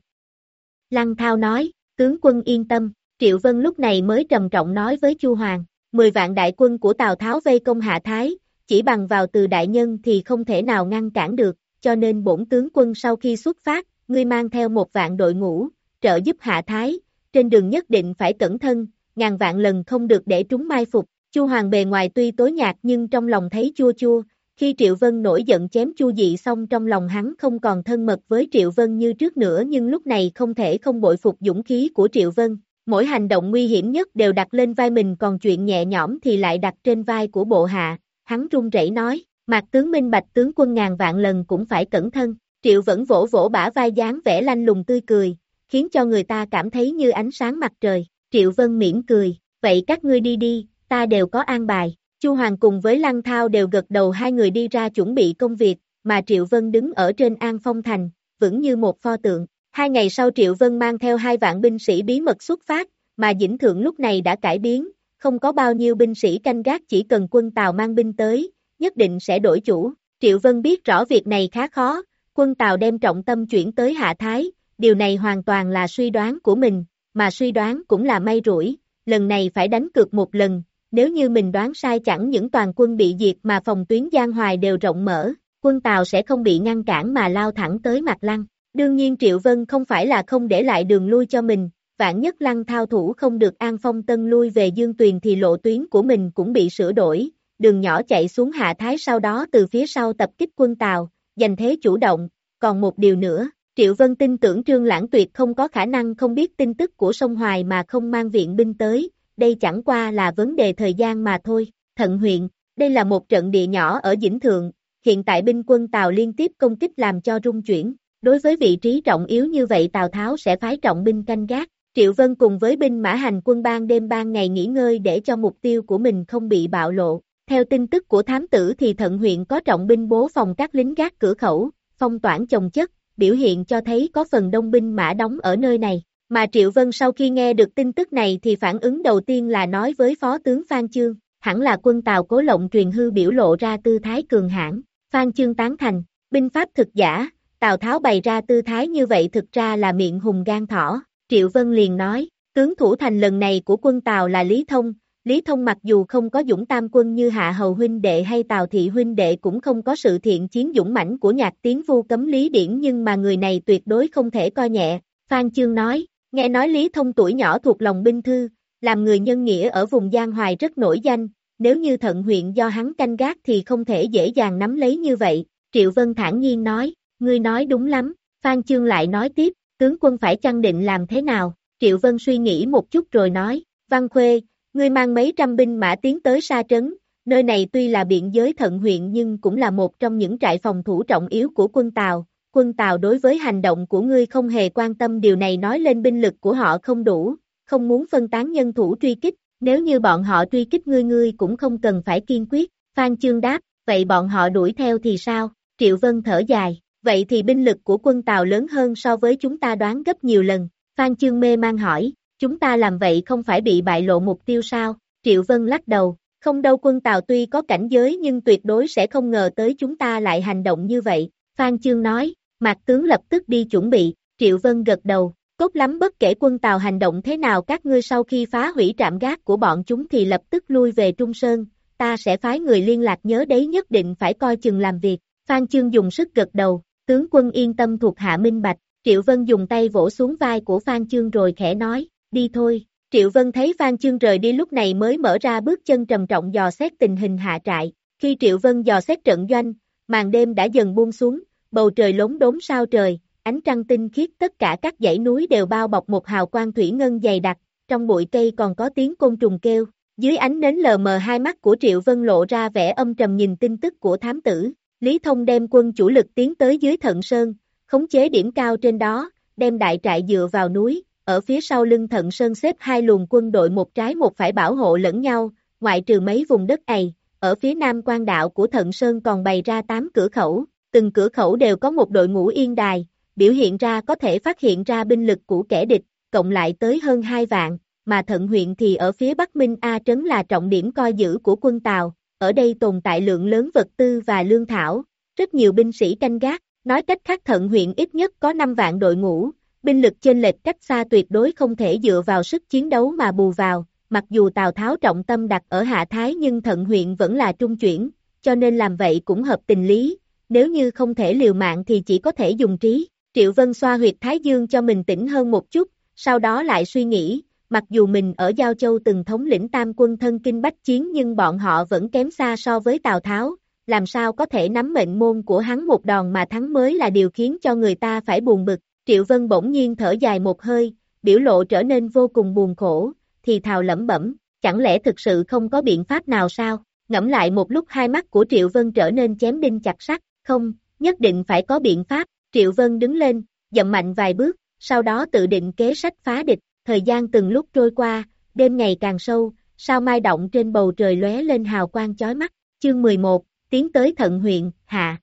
Lăng Thao nói, tướng quân yên tâm, Triệu Vân lúc này mới trầm trọng nói với Chu Hoàng, 10 vạn đại quân của Tào Tháo vây công Hạ Thái, chỉ bằng vào từ đại nhân thì không thể nào ngăn cản được, cho nên bổn tướng quân sau khi xuất phát, ngươi mang theo một vạn đội ngũ, trợ giúp Hạ Thái, trên đường nhất định phải cẩn thân, ngàn vạn lần không được để trúng mai phục. Chu Hoàng bề ngoài tuy tối nhạt nhưng trong lòng thấy chua chua, khi Triệu Vân nổi giận chém Chu Dị xong trong lòng hắn không còn thân mật với Triệu Vân như trước nữa nhưng lúc này không thể không bội phục dũng khí của Triệu Vân. Mỗi hành động nguy hiểm nhất đều đặt lên vai mình còn chuyện nhẹ nhõm thì lại đặt trên vai của bộ hạ. Hắn run rẩy nói, mặt tướng minh bạch tướng quân ngàn vạn lần cũng phải cẩn thân. Triệu vẫn vỗ vỗ bả vai dáng vẻ lanh lùng tươi cười, khiến cho người ta cảm thấy như ánh sáng mặt trời. Triệu Vân mỉm cười, vậy các ngươi đi đi, ta đều có an bài. Chu Hoàng cùng với Lăng Thao đều gật đầu hai người đi ra chuẩn bị công việc, mà Triệu Vân đứng ở trên An Phong Thành, vững như một pho tượng. Hai ngày sau Triệu Vân mang theo hai vạn binh sĩ bí mật xuất phát, mà Dĩnh Thượng lúc này đã cải biến, không có bao nhiêu binh sĩ canh gác chỉ cần quân Tàu mang binh tới, nhất định sẽ đổi chủ. Triệu Vân biết rõ việc này khá khó, quân Tàu đem trọng tâm chuyển tới Hạ Thái, điều này hoàn toàn là suy đoán của mình, mà suy đoán cũng là may rủi, lần này phải đánh cược một lần, nếu như mình đoán sai chẳng những toàn quân bị diệt mà phòng tuyến Giang Hoài đều rộng mở, quân Tàu sẽ không bị ngăn cản mà lao thẳng tới mặt lăng. Đương nhiên Triệu Vân không phải là không để lại đường lui cho mình, vạn nhất lăng thao thủ không được an phong tân lui về dương tuyền thì lộ tuyến của mình cũng bị sửa đổi, đường nhỏ chạy xuống hạ thái sau đó từ phía sau tập kích quân Tàu, giành thế chủ động, còn một điều nữa, Triệu Vân tin tưởng Trương Lãng Tuyệt không có khả năng không biết tin tức của sông Hoài mà không mang viện binh tới, đây chẳng qua là vấn đề thời gian mà thôi. Thận huyện, đây là một trận địa nhỏ ở Dĩnh Thượng, hiện tại binh quân Tàu liên tiếp công kích làm cho rung chuyển. Đối với vị trí trọng yếu như vậy Tào Tháo sẽ phái trọng binh canh gác. Triệu Vân cùng với binh mã hành quân ban đêm ban ngày nghỉ ngơi để cho mục tiêu của mình không bị bạo lộ. Theo tin tức của thám tử thì thận huyện có trọng binh bố phòng các lính gác cửa khẩu, phong toản chồng chất, biểu hiện cho thấy có phần đông binh mã đóng ở nơi này. Mà Triệu Vân sau khi nghe được tin tức này thì phản ứng đầu tiên là nói với Phó tướng Phan Chương, hẳn là quân Tàu cố lộng truyền hư biểu lộ ra tư thái cường hãn. Phan Chương tán thành, binh pháp thực giả, Tào Tháo bày ra tư thái như vậy thực ra là miệng hùng gan thỏ. Triệu Vân liền nói, tướng thủ thành lần này của quân Tào là Lý Thông, Lý Thông mặc dù không có dũng tam quân như Hạ Hầu huynh đệ hay Tào Thị huynh đệ cũng không có sự thiện chiến dũng mãnh của nhạc tiếng vu cấm Lý Điển nhưng mà người này tuyệt đối không thể coi nhẹ. Phan Chương nói, nghe nói Lý Thông tuổi nhỏ thuộc lòng binh thư, làm người nhân nghĩa ở vùng Giang Hoài rất nổi danh, nếu như thận huyện do hắn canh gác thì không thể dễ dàng nắm lấy như vậy. Triệu Vân thản nhiên nói, ngươi nói đúng lắm, Phan Chương lại nói tiếp, tướng quân phải chăng định làm thế nào? Triệu Vân suy nghĩ một chút rồi nói, Văn Khuê, Ngươi mang mấy trăm binh mã tiến tới Sa Trấn, nơi này tuy là biện giới thận huyện nhưng cũng là một trong những trại phòng thủ trọng yếu của quân Tàu. Quân Tàu đối với hành động của ngươi không hề quan tâm điều này nói lên binh lực của họ không đủ, không muốn phân tán nhân thủ truy kích, nếu như bọn họ truy kích ngươi ngươi cũng không cần phải kiên quyết. Phan Chương đáp, vậy bọn họ đuổi theo thì sao? Triệu Vân thở dài, vậy thì binh lực của quân Tàu lớn hơn so với chúng ta đoán gấp nhiều lần. Phan Chương mê mang hỏi, Chúng ta làm vậy không phải bị bại lộ mục tiêu sao? Triệu Vân lắc đầu, không đâu quân Tàu tuy có cảnh giới nhưng tuyệt đối sẽ không ngờ tới chúng ta lại hành động như vậy. Phan Chương nói, Mạc tướng lập tức đi chuẩn bị, Triệu Vân gật đầu, tốt lắm bất kể quân Tàu hành động thế nào các ngươi sau khi phá hủy trạm gác của bọn chúng thì lập tức lui về Trung Sơn, ta sẽ phái người liên lạc nhớ đấy nhất định phải coi chừng làm việc. Phan Chương dùng sức gật đầu, tướng quân yên tâm thuộc hạ minh bạch, Triệu Vân dùng tay vỗ xuống vai của Phan Chương rồi khẽ nói, đi thôi. Triệu Vân thấy Phan Chương rời đi lúc này mới mở ra bước chân trầm trọng dò xét tình hình hạ trại. Khi Triệu Vân dò xét trận doanh, màn đêm đã dần buông xuống, bầu trời lốn đốm sao trời, ánh trăng tinh khiết tất cả các dãy núi đều bao bọc một hào quang thủy ngân dày đặc, trong bụi cây còn có tiếng côn trùng kêu. Dưới ánh nến lờ mờ hai mắt của Triệu Vân lộ ra vẻ âm trầm nhìn tin tức của thám tử. Lý Thông đem quân chủ lực tiến tới dưới thận sơn, khống chế điểm cao trên đó, đem đại trại dựa vào núi, ở phía sau lưng thận sơn xếp hai luồng quân đội một trái một phải bảo hộ lẫn nhau, ngoại trừ mấy vùng đất ầy, ở phía nam quan đạo của thận sơn còn bày ra tám cửa khẩu, từng cửa khẩu đều có một đội ngũ yên đài, biểu hiện ra có thể phát hiện ra binh lực của kẻ địch, cộng lại tới hơn hai vạn, mà thận huyện thì ở phía Bắc Minh A Trấn là trọng điểm coi giữ của quân Tàu, ở đây tồn tại lượng lớn vật tư và lương thảo, rất nhiều binh sĩ canh gác, nói cách khác thận huyện ít nhất có 5 vạn đội ngũ, binh lực trên lệch cách xa tuyệt đối không thể dựa vào sức chiến đấu mà bù vào, mặc dù Tào Tháo trọng tâm đặt ở Hạ Thái nhưng thận huyện vẫn là trung chuyển, cho nên làm vậy cũng hợp tình lý, nếu như không thể liều mạng thì chỉ có thể dùng trí. Triệu Vân xoa huyệt Thái Dương cho mình tỉnh hơn một chút, sau đó lại suy nghĩ, mặc dù mình ở Giao Châu từng thống lĩnh tam quân thân kinh bách chiến nhưng bọn họ vẫn kém xa so với Tào Tháo, làm sao có thể nắm mệnh môn của hắn một đòn mà thắng mới là điều khiến cho người ta phải buồn bực. Triệu Vân bỗng nhiên thở dài một hơi, biểu lộ trở nên vô cùng buồn khổ, thì thào lẩm bẩm, chẳng lẽ thực sự không có biện pháp nào sao? Ngẫm lại một lúc hai mắt của Triệu Vân trở nên chém đinh chặt sắt, không, nhất định phải có biện pháp. Triệu Vân đứng lên, dậm mạnh vài bước, sau đó tự định kế sách phá địch, thời gian từng lúc trôi qua, đêm ngày càng sâu, sao mai động trên bầu trời lóe lên hào quang chói mắt, chương 11, tiến tới thận huyện, hạ.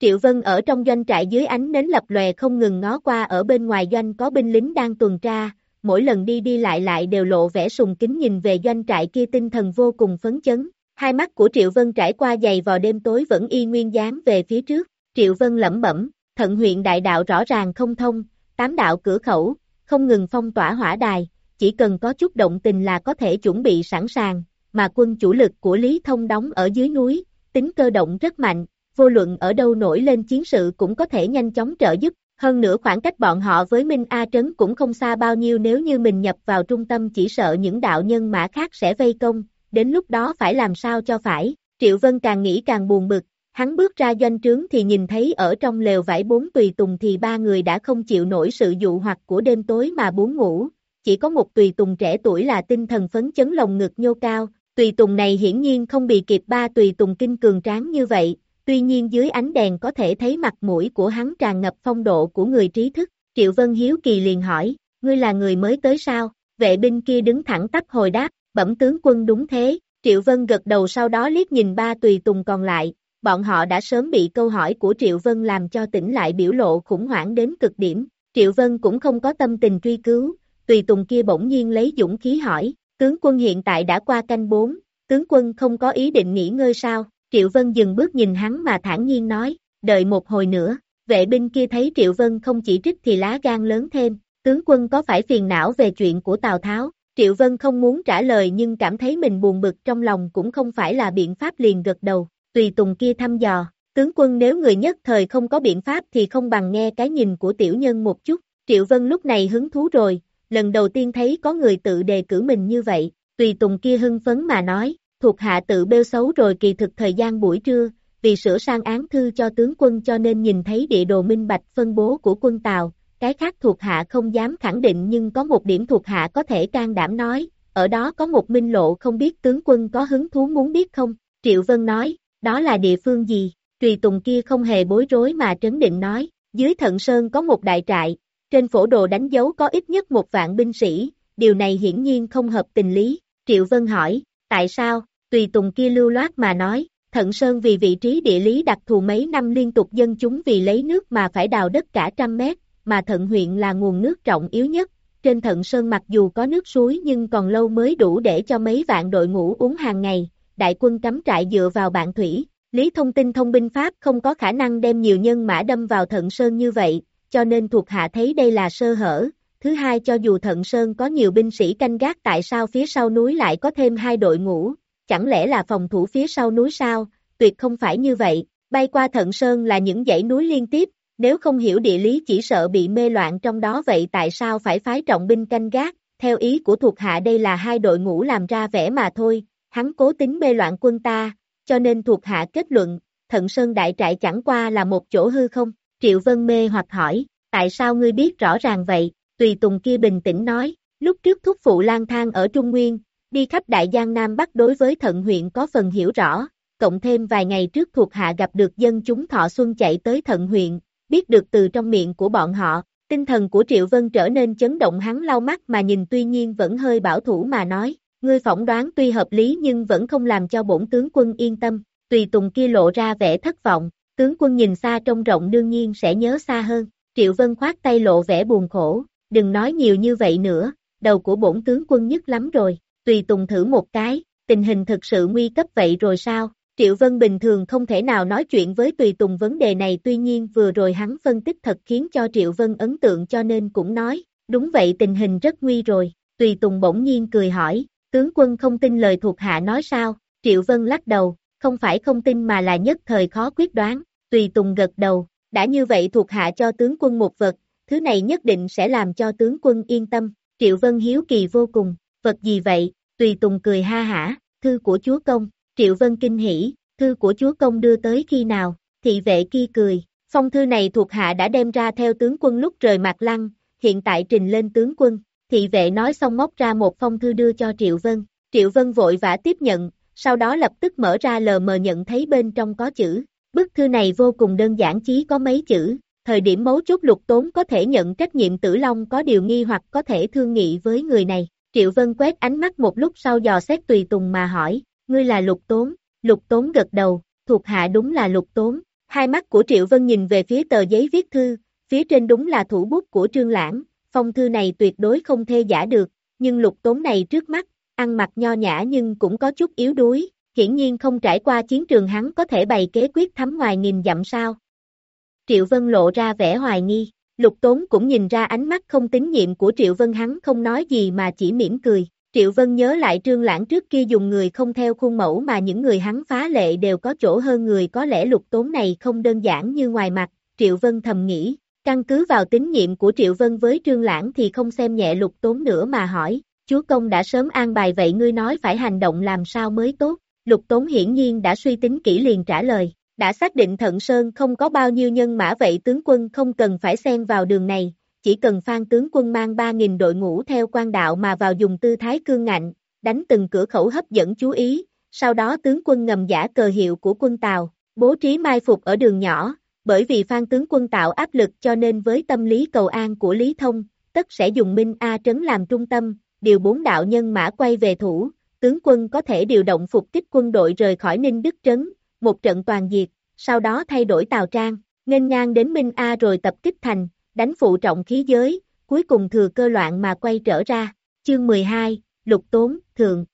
Triệu Vân ở trong doanh trại dưới ánh nến lập lòe không ngừng ngó qua ở bên ngoài doanh có binh lính đang tuần tra, mỗi lần đi đi lại lại đều lộ vẻ sùng kính nhìn về doanh trại kia tinh thần vô cùng phấn chấn. Hai mắt của Triệu Vân trải qua dày vào đêm tối vẫn y nguyên dáng về phía trước, Triệu Vân lẩm bẩm, thận huyện đại đạo rõ ràng không thông, tám đạo cửa khẩu, không ngừng phong tỏa hỏa đài, chỉ cần có chút động tình là có thể chuẩn bị sẵn sàng, mà quân chủ lực của Lý Thông đóng ở dưới núi, tính cơ động rất mạnh, vô luận ở đâu nổi lên chiến sự cũng có thể nhanh chóng trợ giúp, hơn nữa khoảng cách bọn họ với Minh A Trấn cũng không xa bao nhiêu nếu như mình nhập vào trung tâm chỉ sợ những đạo nhân mã khác sẽ vây công, đến lúc đó phải làm sao cho phải, Triệu Vân càng nghĩ càng buồn bực, hắn bước ra doanh trướng thì nhìn thấy ở trong lều vải bốn tùy tùng thì ba người đã không chịu nổi sự dụ hoặc của đêm tối mà buồn ngủ, chỉ có một tùy tùng trẻ tuổi là tinh thần phấn chấn lồng ngực nhô cao, tùy tùng này hiển nhiên không bị kịp ba tùy tùng kinh cường tráng như vậy, tuy nhiên dưới ánh đèn có thể thấy mặt mũi của hắn tràn ngập phong độ của người trí thức, Triệu Vân Hiếu Kỳ liền hỏi, ngươi là người mới tới sao, vệ binh kia đứng thẳng tắp hồi đáp, bẩm tướng quân đúng thế, Triệu Vân gật đầu sau đó liếc nhìn ba tùy tùng còn lại, bọn họ đã sớm bị câu hỏi của Triệu Vân làm cho tỉnh lại biểu lộ khủng hoảng đến cực điểm, Triệu Vân cũng không có tâm tình truy cứu, tùy tùng kia bỗng nhiên lấy dũng khí hỏi, tướng quân hiện tại đã qua canh bốn, tướng quân không có ý định nghỉ ngơi sao, Triệu Vân dừng bước nhìn hắn mà thản nhiên nói, đợi một hồi nữa, vệ binh kia thấy Triệu Vân không chỉ trích thì lá gan lớn thêm, tướng quân có phải phiền não về chuyện của Tào Tháo, Triệu Vân không muốn trả lời nhưng cảm thấy mình buồn bực trong lòng cũng không phải là biện pháp liền gật đầu, tùy tùng kia thăm dò, tướng quân nếu người nhất thời không có biện pháp thì không bằng nghe cái nhìn của tiểu nhân một chút, Triệu Vân lúc này hứng thú rồi, lần đầu tiên thấy có người tự đề cử mình như vậy, tùy tùng kia hưng phấn mà nói, thuộc hạ tự bêu xấu rồi kỳ thực thời gian buổi trưa, vì sửa sang án thư cho tướng quân cho nên nhìn thấy địa đồ minh bạch phân bố của quân Tàu, cái khác thuộc hạ không dám khẳng định nhưng có một điểm thuộc hạ có thể can đảm nói, ở đó có một minh lộ không biết tướng quân có hứng thú muốn biết không, Triệu Vân nói, đó là địa phương gì, tùy tùng kia không hề bối rối mà trấn định nói, dưới thận sơn có một đại trại, trên phổ đồ đánh dấu có ít nhất một vạn binh sĩ, điều này hiển nhiên không hợp tình lý, Triệu Vân hỏi, tại sao, tùy tùng kia lưu loát mà nói, Thận Sơn vì vị trí địa lý đặc thù mấy năm liên tục dân chúng vì lấy nước mà phải đào đất cả trăm mét, mà Thận huyện là nguồn nước trọng yếu nhất. Trên Thận Sơn mặc dù có nước suối nhưng còn lâu mới đủ để cho mấy vạn đội ngũ uống hàng ngày, đại quân cắm trại dựa vào bạn thủy. Lý thông tin thông binh Pháp không có khả năng đem nhiều nhân mã đâm vào Thận Sơn như vậy, cho nên thuộc hạ thấy đây là sơ hở. Thứ hai cho dù Thận Sơn có nhiều binh sĩ canh gác tại sao phía sau núi lại có thêm hai đội ngũ, chẳng lẽ là phòng thủ phía sau núi sao, tuyệt không phải như vậy, bay qua thận sơn là những dãy núi liên tiếp, nếu không hiểu địa lý chỉ sợ bị mê loạn trong đó vậy tại sao phải phái trọng binh canh gác, theo ý của thuộc hạ đây là hai đội ngũ làm ra vẻ mà thôi, hắn cố tính mê loạn quân ta, cho nên thuộc hạ kết luận, thận sơn đại trại chẳng qua là một chỗ hư không, Triệu Vân mê hoặc hỏi, tại sao ngươi biết rõ ràng vậy, tùy tùng kia bình tĩnh nói, lúc trước thúc phụ lang thang ở Trung Nguyên, đi khắp Đại Giang Nam Bắc đối với thận huyện có phần hiểu rõ, cộng thêm vài ngày trước thuộc hạ gặp được dân chúng thọ xuân chạy tới thận huyện, biết được từ trong miệng của bọn họ, tinh thần của Triệu Vân trở nên chấn động hắn lau mắt mà nhìn tuy nhiên vẫn hơi bảo thủ mà nói, ngươi phỏng đoán tuy hợp lý nhưng vẫn không làm cho bổn tướng quân yên tâm, tùy tùng kia lộ ra vẻ thất vọng, tướng quân nhìn xa trông rộng đương nhiên sẽ nhớ xa hơn, Triệu Vân khoát tay lộ vẻ buồn khổ, đừng nói nhiều như vậy nữa, đầu của bổn tướng quân nhất lắm rồi, tùy tùng thử một cái, tình hình thực sự nguy cấp vậy rồi sao? Triệu Vân bình thường không thể nào nói chuyện với Tùy Tùng vấn đề này tuy nhiên vừa rồi hắn phân tích thật khiến cho Triệu Vân ấn tượng cho nên cũng nói, đúng vậy tình hình rất nguy rồi, Tùy Tùng bỗng nhiên cười hỏi, tướng quân không tin lời thuộc hạ nói sao, Triệu Vân lắc đầu, không phải không tin mà là nhất thời khó quyết đoán, Tùy Tùng gật đầu, đã như vậy thuộc hạ cho tướng quân một vật, thứ này nhất định sẽ làm cho tướng quân yên tâm, Triệu Vân hiếu kỳ vô cùng, vật gì vậy, Tùy Tùng cười ha hả, thư của chúa công, Triệu Vân kinh hỉ, thư của chúa công đưa tới khi nào, thị vệ kia cười, phong thư này thuộc hạ đã đem ra theo tướng quân lúc rời mặt lăng, hiện tại trình lên tướng quân, thị vệ nói xong móc ra một phong thư đưa cho Triệu Vân, Triệu Vân vội vã tiếp nhận, sau đó lập tức mở ra lờ mờ nhận thấy bên trong có chữ, bức thư này vô cùng đơn giản chí có mấy chữ, thời điểm mấu chốt lục tốn có thể nhận trách nhiệm tử long có điều nghi hoặc có thể thương nghị với người này, Triệu Vân quét ánh mắt một lúc sau dò xét tùy tùng mà hỏi, ngươi là lục tốn, lục tốn gật đầu, thuộc hạ đúng là lục tốn, hai mắt của Triệu Vân nhìn về phía tờ giấy viết thư, phía trên đúng là thủ bút của Trương Lãng, phong thư này tuyệt đối không thê giả được, nhưng lục tốn này trước mắt, ăn mặc nho nhã nhưng cũng có chút yếu đuối, hiển nhiên không trải qua chiến trường hắn có thể bày kế quyết thắm ngoài nghìn dặm sao. Triệu Vân lộ ra vẻ hoài nghi, Lục Tốn cũng nhìn ra ánh mắt không tín nhiệm của Triệu Vân hắn không nói gì mà chỉ mỉm cười. Triệu Vân nhớ lại trương lãng trước kia dùng người không theo khuôn mẫu mà những người hắn phá lệ đều có chỗ hơn người có lẽ lục tốn này không đơn giản như ngoài mặt, Triệu Vân thầm nghĩ, căn cứ vào tín nhiệm của Triệu Vân với trương lãng thì không xem nhẹ lục tốn nữa mà hỏi, chúa công đã sớm an bài vậy ngươi nói phải hành động làm sao mới tốt, lục tốn hiển nhiên đã suy tính kỹ liền trả lời, đã xác định Thận Sơn không có bao nhiêu nhân mã vậy tướng quân không cần phải xen vào đường này, chỉ cần phan tướng quân mang 3.000 đội ngũ theo quan đạo mà vào dùng tư thái cương ngạnh, đánh từng cửa khẩu hấp dẫn chú ý, sau đó tướng quân ngầm giả cờ hiệu của quân Tàu, bố trí mai phục ở đường nhỏ, bởi vì phan tướng quân tạo áp lực cho nên với tâm lý cầu an của Lý Thông, tất sẽ dùng Minh A Trấn làm trung tâm, điều bốn đạo nhân mã quay về thủ, tướng quân có thể điều động phục kích quân đội rời khỏi Ninh Đức Trấn, một trận toàn diệt, sau đó thay đổi tàu trang, nghênh ngang đến Minh A rồi tập kích thành, đánh phụ trọng khí giới, cuối cùng thừa cơ loạn mà quay trở ra. Chương 12, Lục Tốn, thường.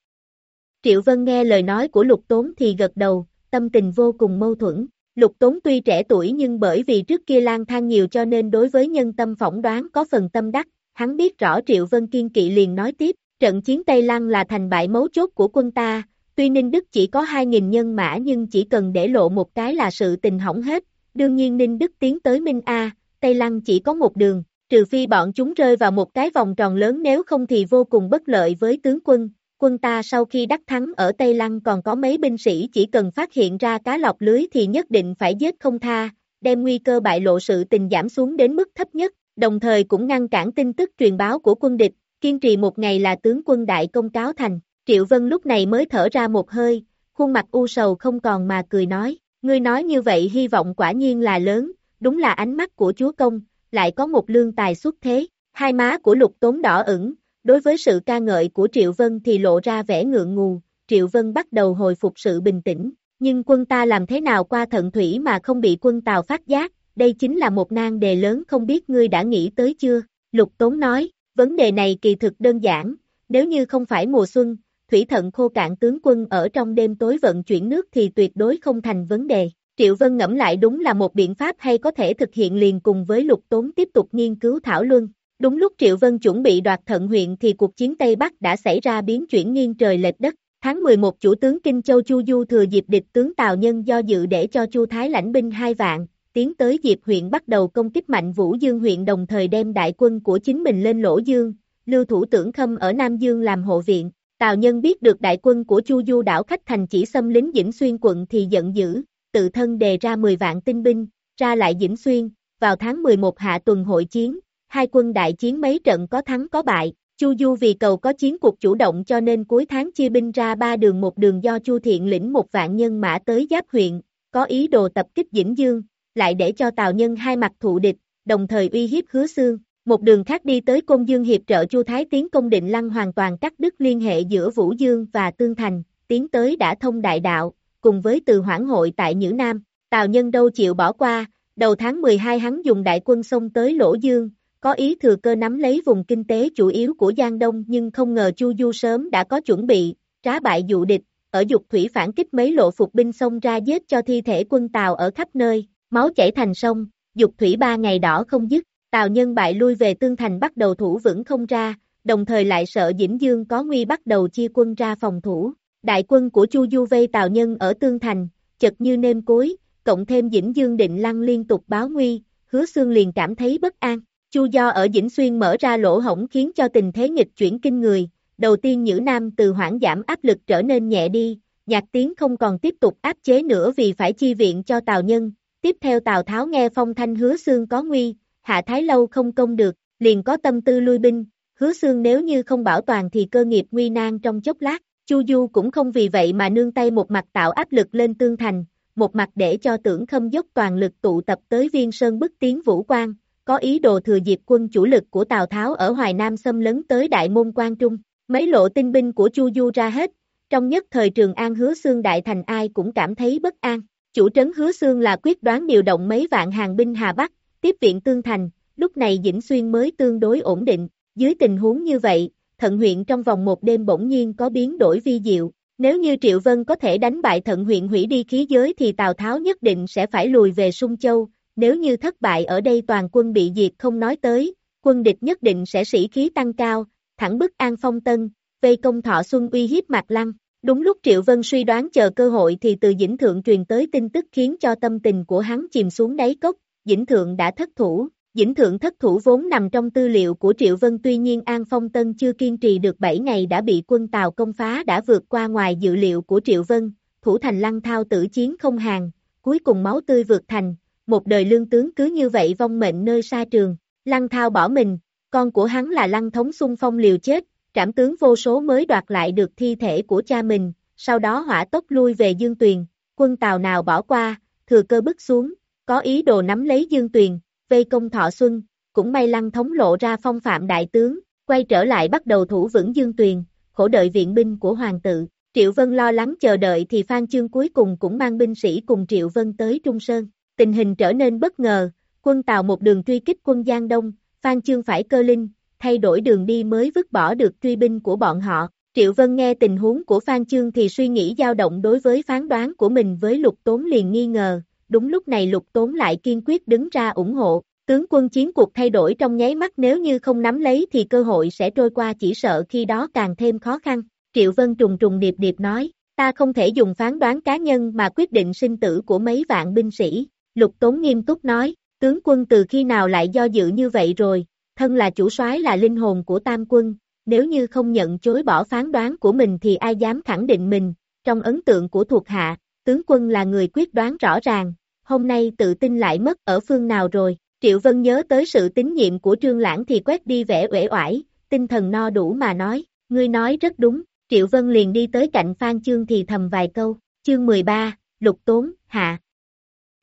Triệu Vân nghe lời nói của Lục Tốn thì gật đầu, tâm tình vô cùng mâu thuẫn. Lục Tốn tuy trẻ tuổi nhưng bởi vì trước kia lang thang nhiều cho nên đối với nhân tâm phỏng đoán có phần tâm đắc, hắn biết rõ Triệu Vân kiên kỵ liền nói tiếp, trận chiến Tây Lăng là thành bại mấu chốt của quân ta, Tuy Ninh Đức chỉ có 2.000 nhân mã nhưng chỉ cần để lộ một cái là sự tình hỏng hết, đương nhiên Ninh Đức tiến tới Minh A, Tây Lăng chỉ có một đường, trừ phi bọn chúng rơi vào một cái vòng tròn lớn nếu không thì vô cùng bất lợi với tướng quân. Quân ta sau khi đắc thắng ở Tây Lăng còn có mấy binh sĩ chỉ cần phát hiện ra cá lọc lưới thì nhất định phải giết không tha, đem nguy cơ bại lộ sự tình giảm xuống đến mức thấp nhất, đồng thời cũng ngăn cản tin tức truyền báo của quân địch, kiên trì một ngày là tướng quân đại công cáo thành. Triệu Vân lúc này mới thở ra một hơi, khuôn mặt u sầu không còn mà cười nói, ngươi nói như vậy hy vọng quả nhiên là lớn, đúng là ánh mắt của chúa công, lại có một lương tài xuất thế, hai má của lục tốn đỏ ửng, đối với sự ca ngợi của Triệu Vân thì lộ ra vẻ ngượng ngù, Triệu Vân bắt đầu hồi phục sự bình tĩnh, nhưng quân ta làm thế nào qua thận thủy mà không bị quân Tàu phát giác, đây chính là một nan đề lớn không biết ngươi đã nghĩ tới chưa, lục tốn nói, vấn đề này kỳ thực đơn giản, nếu như không phải mùa xuân, thủy thận khô cạn tướng quân ở trong đêm tối vận chuyển nước thì tuyệt đối không thành vấn đề. Triệu Vân ngẫm lại đúng là một biện pháp hay có thể thực hiện liền cùng với lục tốn tiếp tục nghiên cứu thảo luận. Đúng lúc Triệu Vân chuẩn bị đoạt thận huyện thì cuộc chiến Tây Bắc đã xảy ra biến chuyển nghiêng trời lệch đất. Tháng 11 chủ tướng Kinh Châu Chu Du thừa dịp địch tướng Tào Nhân do dự để cho Chu Thái lãnh binh hai vạn, tiến tới Diệp huyện bắt đầu công kích mạnh Vũ Dương huyện đồng thời đem đại quân của chính mình lên Lỗ Dương, lưu thủ tưởng khâm ở Nam Dương làm hộ viện. Tào Nhân biết được đại quân của Chu Du đảo khách thành chỉ xâm lính Dĩnh Xuyên quận thì giận dữ, tự thân đề ra 10 vạn tinh binh, ra lại Dĩnh Xuyên, vào tháng 11 hạ tuần hội chiến, hai quân đại chiến mấy trận có thắng có bại, Chu Du vì cầu có chiến cuộc chủ động cho nên cuối tháng chia binh ra ba đường một đường do Chu Thiện lĩnh một vạn nhân mã tới giáp huyện, có ý đồ tập kích Dĩnh Dương, lại để cho Tào Nhân hai mặt thụ địch, đồng thời uy hiếp hứa xương. Một đường khác đi tới Côn Dương hiệp trợ Chu Thái tiến công định lăng hoàn toàn cắt đứt liên hệ giữa Vũ Dương và Tương Thành, tiến tới đã thông đại đạo, cùng với từ hoảng hội tại Nhữ Nam, Tào Nhân đâu chịu bỏ qua, đầu tháng 12 hắn dùng đại quân xông tới Lỗ Dương, có ý thừa cơ nắm lấy vùng kinh tế chủ yếu của Giang Đông nhưng không ngờ Chu Du sớm đã có chuẩn bị, trá bại dụ địch, ở dục thủy phản kích mấy lộ phục binh xông ra giết cho thi thể quân tào ở khắp nơi, máu chảy thành sông, dục thủy ba ngày đỏ không dứt, Tào nhân bại lui về tương thành bắt đầu thủ vững không ra, đồng thời lại sợ Dĩnh Dương có nguy bắt đầu chia quân ra phòng thủ. Đại quân của Chu Du vây Tào nhân ở tương thành, chật như nêm cối, cộng thêm Dĩnh Dương định lăng liên tục báo nguy, hứa xương liền cảm thấy bất an. Chu Do ở Dĩnh Xuyên mở ra lỗ hổng khiến cho tình thế nghịch chuyển kinh người, đầu tiên Nhữ Nam từ hoãn giảm áp lực trở nên nhẹ đi, nhạc tiếng không còn tiếp tục áp chế nữa vì phải chi viện cho Tào Nhân, tiếp theo Tào Tháo nghe phong thanh hứa xương có nguy, Hạ Thái Lâu không công được, liền có tâm tư lui binh, hứa xương nếu như không bảo toàn thì cơ nghiệp nguy nan trong chốc lát, Chu Du cũng không vì vậy mà nương tay một mặt tạo áp lực lên tương thành, một mặt để cho tưởng khâm dốc toàn lực tụ tập tới viên sơn bức tiến vũ quan, có ý đồ thừa dịp quân chủ lực của Tào Tháo ở Hoài Nam xâm lấn tới Đại Môn Quan Trung. Mấy lộ tinh binh của Chu Du ra hết, trong nhất thời Trường An hứa xương đại thành ai cũng cảm thấy bất an. Chủ trấn hứa xương là quyết đoán điều động mấy vạn hàng binh Hà Bắc, tiếp viện tương thành, lúc này Dĩnh Xuyên mới tương đối ổn định. Dưới tình huống như vậy, thận huyện trong vòng một đêm bỗng nhiên có biến đổi vi diệu. Nếu như Triệu Vân có thể đánh bại thận huyện hủy đi khí giới thì Tào Tháo nhất định sẽ phải lùi về Sung Châu, nếu như thất bại ở đây toàn quân bị diệt không nói tới, quân địch nhất định sẽ sĩ khí tăng cao, thẳng bức An Phong Tân, vây công Thọ Xuân uy hiếp Mạc Lăng. Đúng lúc Triệu Vân suy đoán chờ cơ hội thì từ Dĩnh Thượng truyền tới tin tức khiến cho tâm tình của hắn chìm xuống đáy cốc, Dĩnh Thượng đã thất thủ. Dĩnh Thượng thất thủ vốn nằm trong tư liệu của Triệu Vân tuy nhiên An Phong Tân chưa kiên trì được 7 ngày đã bị quân Tàu công phá đã vượt qua ngoài dự liệu của Triệu Vân, thủ thành lăng thao tử chiến không hàng, cuối cùng máu tươi vượt thành, một đời lương tướng cứ như vậy vong mệnh nơi xa trường, lăng thao bỏ mình, con của hắn là lăng thống xung phong liều chết, trảm tướng vô số mới đoạt lại được thi thể của cha mình, sau đó hỏa tốc lui về Dương Tuyền, quân Tàu nào bỏ qua, thừa cơ bức xuống, có ý đồ nắm lấy Dương Tuyền, vây công Thọ Xuân, cũng may lăng thống lộ ra phong phạm đại tướng, quay trở lại bắt đầu thủ vững Dương Tuyền, khổ đợi viện binh của hoàng tự. Triệu Vân lo lắng chờ đợi thì Phan Chương cuối cùng cũng mang binh sĩ cùng Triệu Vân tới Trung Sơn. Tình hình trở nên bất ngờ, quân Tàu một đường truy kích quân Giang Đông, Phan Chương phải cơ linh, thay đổi đường đi mới vứt bỏ được truy binh của bọn họ. Triệu Vân nghe tình huống của Phan Chương thì suy nghĩ dao động đối với phán đoán của mình với Lục Tốn liền nghi ngờ, đúng lúc này Lục Tốn lại kiên quyết đứng ra ủng hộ, tướng quân chiến cuộc thay đổi trong nháy mắt nếu như không nắm lấy thì cơ hội sẽ trôi qua chỉ sợ khi đó càng thêm khó khăn. Triệu Vân trùng trùng điệp điệp nói, ta không thể dùng phán đoán cá nhân mà quyết định sinh tử của mấy vạn binh sĩ. Lục Tốn nghiêm túc nói, tướng quân từ khi nào lại do dự như vậy rồi, thân là chủ soái là linh hồn của tam quân, nếu như không nhận chối bỏ phán đoán của mình thì ai dám khẳng định mình, trong ấn tượng của thuộc hạ, tướng quân là người quyết đoán rõ ràng, hôm nay tự tin lại mất ở phương nào rồi, Triệu Vân nhớ tới sự tín nhiệm của Trương Lãng thì quét đi vẻ uể oải, tinh thần no đủ mà nói, ngươi nói rất đúng, Triệu Vân liền đi tới cạnh Phan Chương thì thầm vài câu, chương 13, lục tốn, hạ,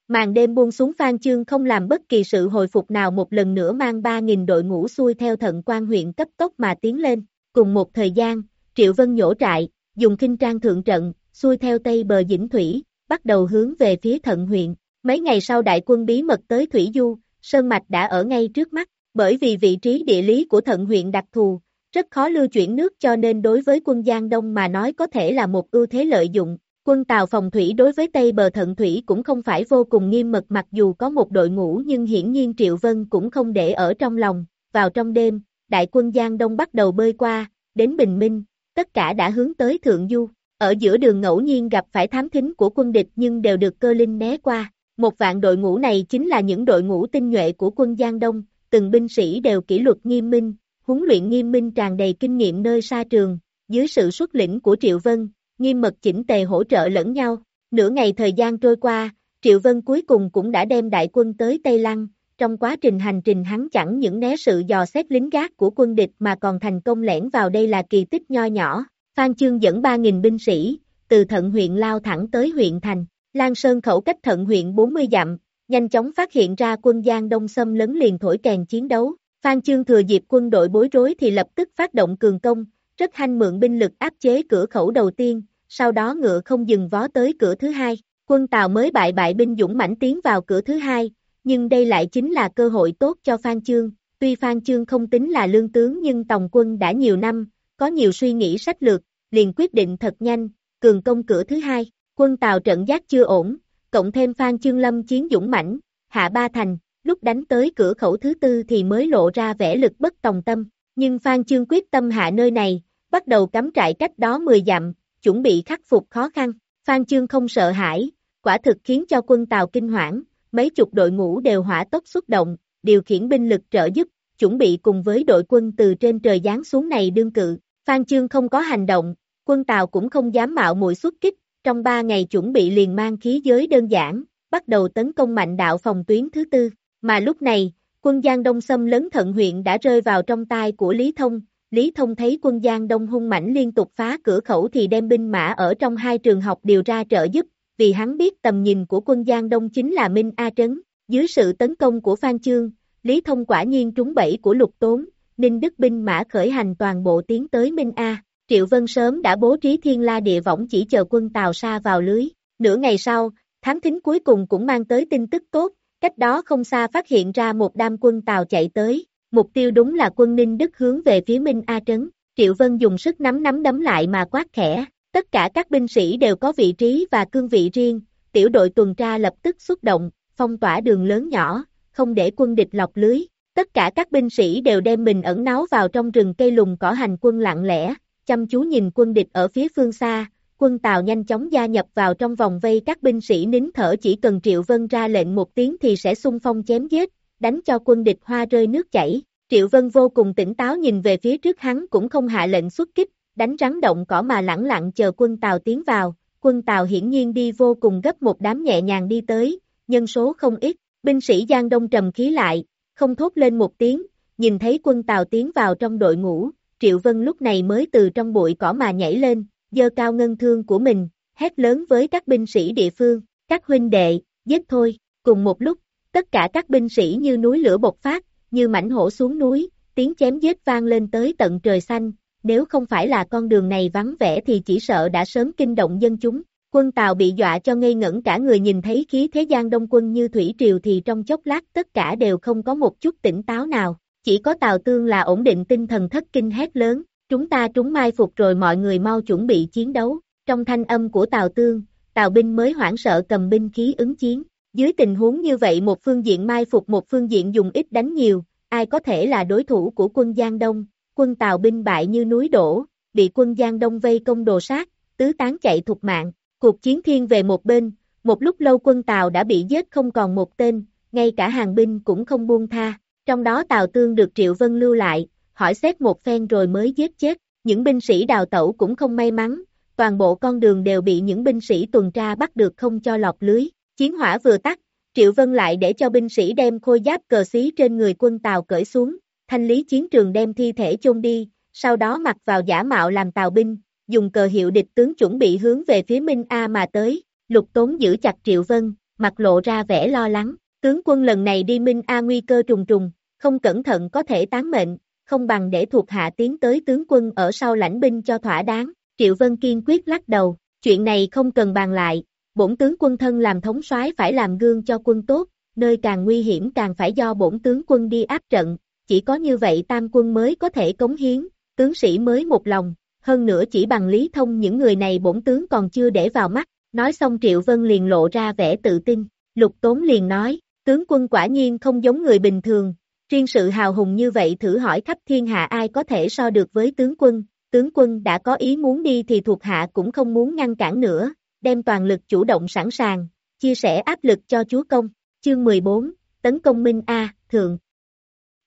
Màn đêm buông xuống Phan Chương không làm bất kỳ sự hồi phục nào một lần nữa mang 3.000 đội ngũ xuôi theo thận quan huyện cấp tốc mà tiến lên. Cùng một thời gian, Triệu Vân nhổ trại, dùng kinh trang thượng trận, xuôi theo tây bờ dĩnh thủy, bắt đầu hướng về phía thận huyện. Mấy ngày sau đại quân bí mật tới Thủy Du, Sơn Mạch đã ở ngay trước mắt, bởi vì vị trí địa lý của thận huyện đặc thù, rất khó lưu chuyển nước cho nên đối với quân Giang Đông mà nói có thể là một ưu thế lợi dụng, Quân Tàu phòng thủy đối với Tây bờ thận thủy cũng không phải vô cùng nghiêm mật mặc dù có một đội ngũ nhưng hiển nhiên Triệu Vân cũng không để ở trong lòng. Vào trong đêm, đại quân Giang Đông bắt đầu bơi qua, đến Bình Minh, tất cả đã hướng tới Thượng Du. Ở giữa đường ngẫu nhiên gặp phải thám thính của quân địch nhưng đều được cơ linh né qua. Một vạn đội ngũ này chính là những đội ngũ tinh nhuệ của quân Giang Đông, từng binh sĩ đều kỷ luật nghiêm minh, huấn luyện nghiêm minh tràn đầy kinh nghiệm nơi xa trường, dưới sự xuất lĩnh của Triệu Vân, nghiêm mật chỉnh tề hỗ trợ lẫn nhau. Nửa ngày thời gian trôi qua, Triệu Vân cuối cùng cũng đã đem đại quân tới Tây Lăng, trong quá trình hành trình hắn chẳng những né sự dò xét lính gác của quân địch mà còn thành công lẻn vào đây là kỳ tích nho nhỏ. Phan Chương dẫn 3.000 binh sĩ, từ thận huyện lao thẳng tới huyện thành, Lan Sơn khẩu cách thận huyện 40 dặm, nhanh chóng phát hiện ra quân Giang Đông xâm lấn liền thổi kèn chiến đấu. Phan Chương thừa dịp quân đội bối rối thì lập tức phát động cường công, rất hanh mượn binh lực áp chế cửa khẩu đầu tiên, sau đó ngựa không dừng vó tới cửa thứ hai. Quân Tàu mới bại bại binh dũng mãnh tiến vào cửa thứ hai, nhưng đây lại chính là cơ hội tốt cho Phan Chương. Tuy Phan Chương không tính là lương tướng nhưng Tòng quân đã nhiều năm, có nhiều suy nghĩ sách lược, liền quyết định thật nhanh, cường công cửa thứ hai, quân Tàu trận giác chưa ổn, cộng thêm Phan Chương Lâm chiến dũng mãnh, hạ ba thành, lúc đánh tới cửa khẩu thứ tư thì mới lộ ra vẻ lực bất tòng tâm, nhưng Phan Chương quyết tâm hạ nơi này, bắt đầu cắm trại cách đó 10 dặm, chuẩn bị khắc phục khó khăn, Phan Chương không sợ hãi, quả thực khiến cho quân Tàu kinh hoảng, mấy chục đội ngũ đều hỏa tốc xuất động, điều khiển binh lực trợ giúp, chuẩn bị cùng với đội quân từ trên trời giáng xuống này đương cự. Phan Chương không có hành động, quân Tàu cũng không dám mạo muội xuất kích, trong ba ngày chuẩn bị liền mang khí giới đơn giản, bắt đầu tấn công mạnh đạo phòng tuyến thứ tư, mà lúc này, quân Giang Đông xâm lấn thận huyện đã rơi vào trong tay của Lý Thông, Lý Thông thấy quân Giang Đông hung mãnh liên tục phá cửa khẩu thì đem binh mã ở trong hai trường học điều ra trợ giúp, vì hắn biết tầm nhìn của quân Giang Đông chính là Minh A Trấn, dưới sự tấn công của Phan Chương, Lý Thông quả nhiên trúng bẫy của lục tốn, Ninh Đức binh mã khởi hành toàn bộ tiến tới Minh A. Triệu Vân sớm đã bố trí thiên la địa võng chỉ chờ quân Tàu Sa vào lưới. Nửa ngày sau, thám thính cuối cùng cũng mang tới tin tức tốt, cách đó không xa phát hiện ra một đám quân Tàu chạy tới, mục tiêu đúng là quân Ninh Đức hướng về phía Minh A Trấn. Triệu Vân dùng sức nắm nắm đấm lại mà quát khẽ, tất cả các binh sĩ đều có vị trí và cương vị riêng, tiểu đội tuần tra lập tức xuất động, phong tỏa đường lớn nhỏ, không để quân địch lọc lưới. Tất cả các binh sĩ đều đem mình ẩn náu vào trong rừng cây lùng cỏ hành quân lặng lẽ, chăm chú nhìn quân địch ở phía phương xa, quân Tàu nhanh chóng gia nhập vào trong vòng vây các binh sĩ nín thở chỉ cần Triệu Vân ra lệnh một tiếng thì sẽ xung phong chém giết, đánh cho quân địch hoa rơi nước chảy. Triệu Vân vô cùng tỉnh táo nhìn về phía trước hắn cũng không hạ lệnh xuất kích, đánh rắn động cỏ mà lẳng lặng chờ quân Tàu tiến vào, quân Tàu hiển nhiên đi vô cùng gấp một đám nhẹ nhàng đi tới, nhân số không ít, binh sĩ Giang Đông trầm khí lại, không thốt lên một tiếng, nhìn thấy quân Tàu tiến vào trong đội ngũ, Triệu Vân lúc này mới từ trong bụi cỏ mà nhảy lên, dơ cao ngân thương của mình, hét lớn với các binh sĩ địa phương, các huynh đệ, giết thôi, cùng một lúc, tất cả các binh sĩ như núi lửa bộc phát, như mảnh hổ xuống núi, tiếng chém giết vang lên tới tận trời xanh, nếu không phải là con đường này vắng vẻ thì chỉ sợ đã sớm kinh động dân chúng. Quân Tàu bị dọa cho ngây ngẩn cả người nhìn thấy khí thế gian đông quân như thủy triều thì trong chốc lát tất cả đều không có một chút tỉnh táo nào. Chỉ có Tào Tương là ổn định tinh thần thất kinh hét lớn, chúng ta trúng mai phục rồi mọi người mau chuẩn bị chiến đấu. Trong thanh âm của Tào Tương, Tào binh mới hoảng sợ cầm binh khí ứng chiến. Dưới tình huống như vậy một phương diện mai phục một phương diện dùng ít đánh nhiều, ai có thể là đối thủ của quân Giang Đông, quân Tào binh bại như núi đổ, bị quân Giang Đông vây công đồ sát, tứ tán chạy thục mạng, cuộc chiến thiên về một bên, một lúc lâu quân Tào đã bị giết không còn một tên, ngay cả hàng binh cũng không buông tha, trong đó Tào Tương được Triệu Vân lưu lại, hỏi xét một phen rồi mới giết chết, những binh sĩ đào tẩu cũng không may mắn, toàn bộ con đường đều bị những binh sĩ tuần tra bắt được không cho lọt lưới, chiến hỏa vừa tắt, Triệu Vân lại để cho binh sĩ đem khôi giáp cờ xí trên người quân Tàu cởi xuống, thanh lý chiến trường đem thi thể chôn đi, sau đó mặc vào giả mạo làm tàu binh, dùng cờ hiệu địch tướng chuẩn bị hướng về phía Minh A mà tới, lục tốn giữ chặt Triệu Vân, mặt lộ ra vẻ lo lắng, tướng quân lần này đi Minh A nguy cơ trùng trùng, không cẩn thận có thể tán mệnh, không bằng để thuộc hạ tiến tới tướng quân ở sau lãnh binh cho thỏa đáng, Triệu Vân kiên quyết lắc đầu, chuyện này không cần bàn lại, bổn tướng quân thân làm thống soái phải làm gương cho quân tốt, nơi càng nguy hiểm càng phải do bổn tướng quân đi áp trận, chỉ có như vậy tam quân mới có thể cống hiến, tướng sĩ mới một lòng, hơn nữa chỉ bằng lý thông những người này bổn tướng còn chưa để vào mắt, nói xong Triệu Vân liền lộ ra vẻ tự tin, lục tốn liền nói, tướng quân quả nhiên không giống người bình thường, riêng sự hào hùng như vậy thử hỏi khắp thiên hạ ai có thể so được với tướng quân, tướng quân đã có ý muốn đi thì thuộc hạ cũng không muốn ngăn cản nữa, đem toàn lực chủ động sẵn sàng, chia sẻ áp lực cho chúa công, chương 14, tấn công Minh A, thượng.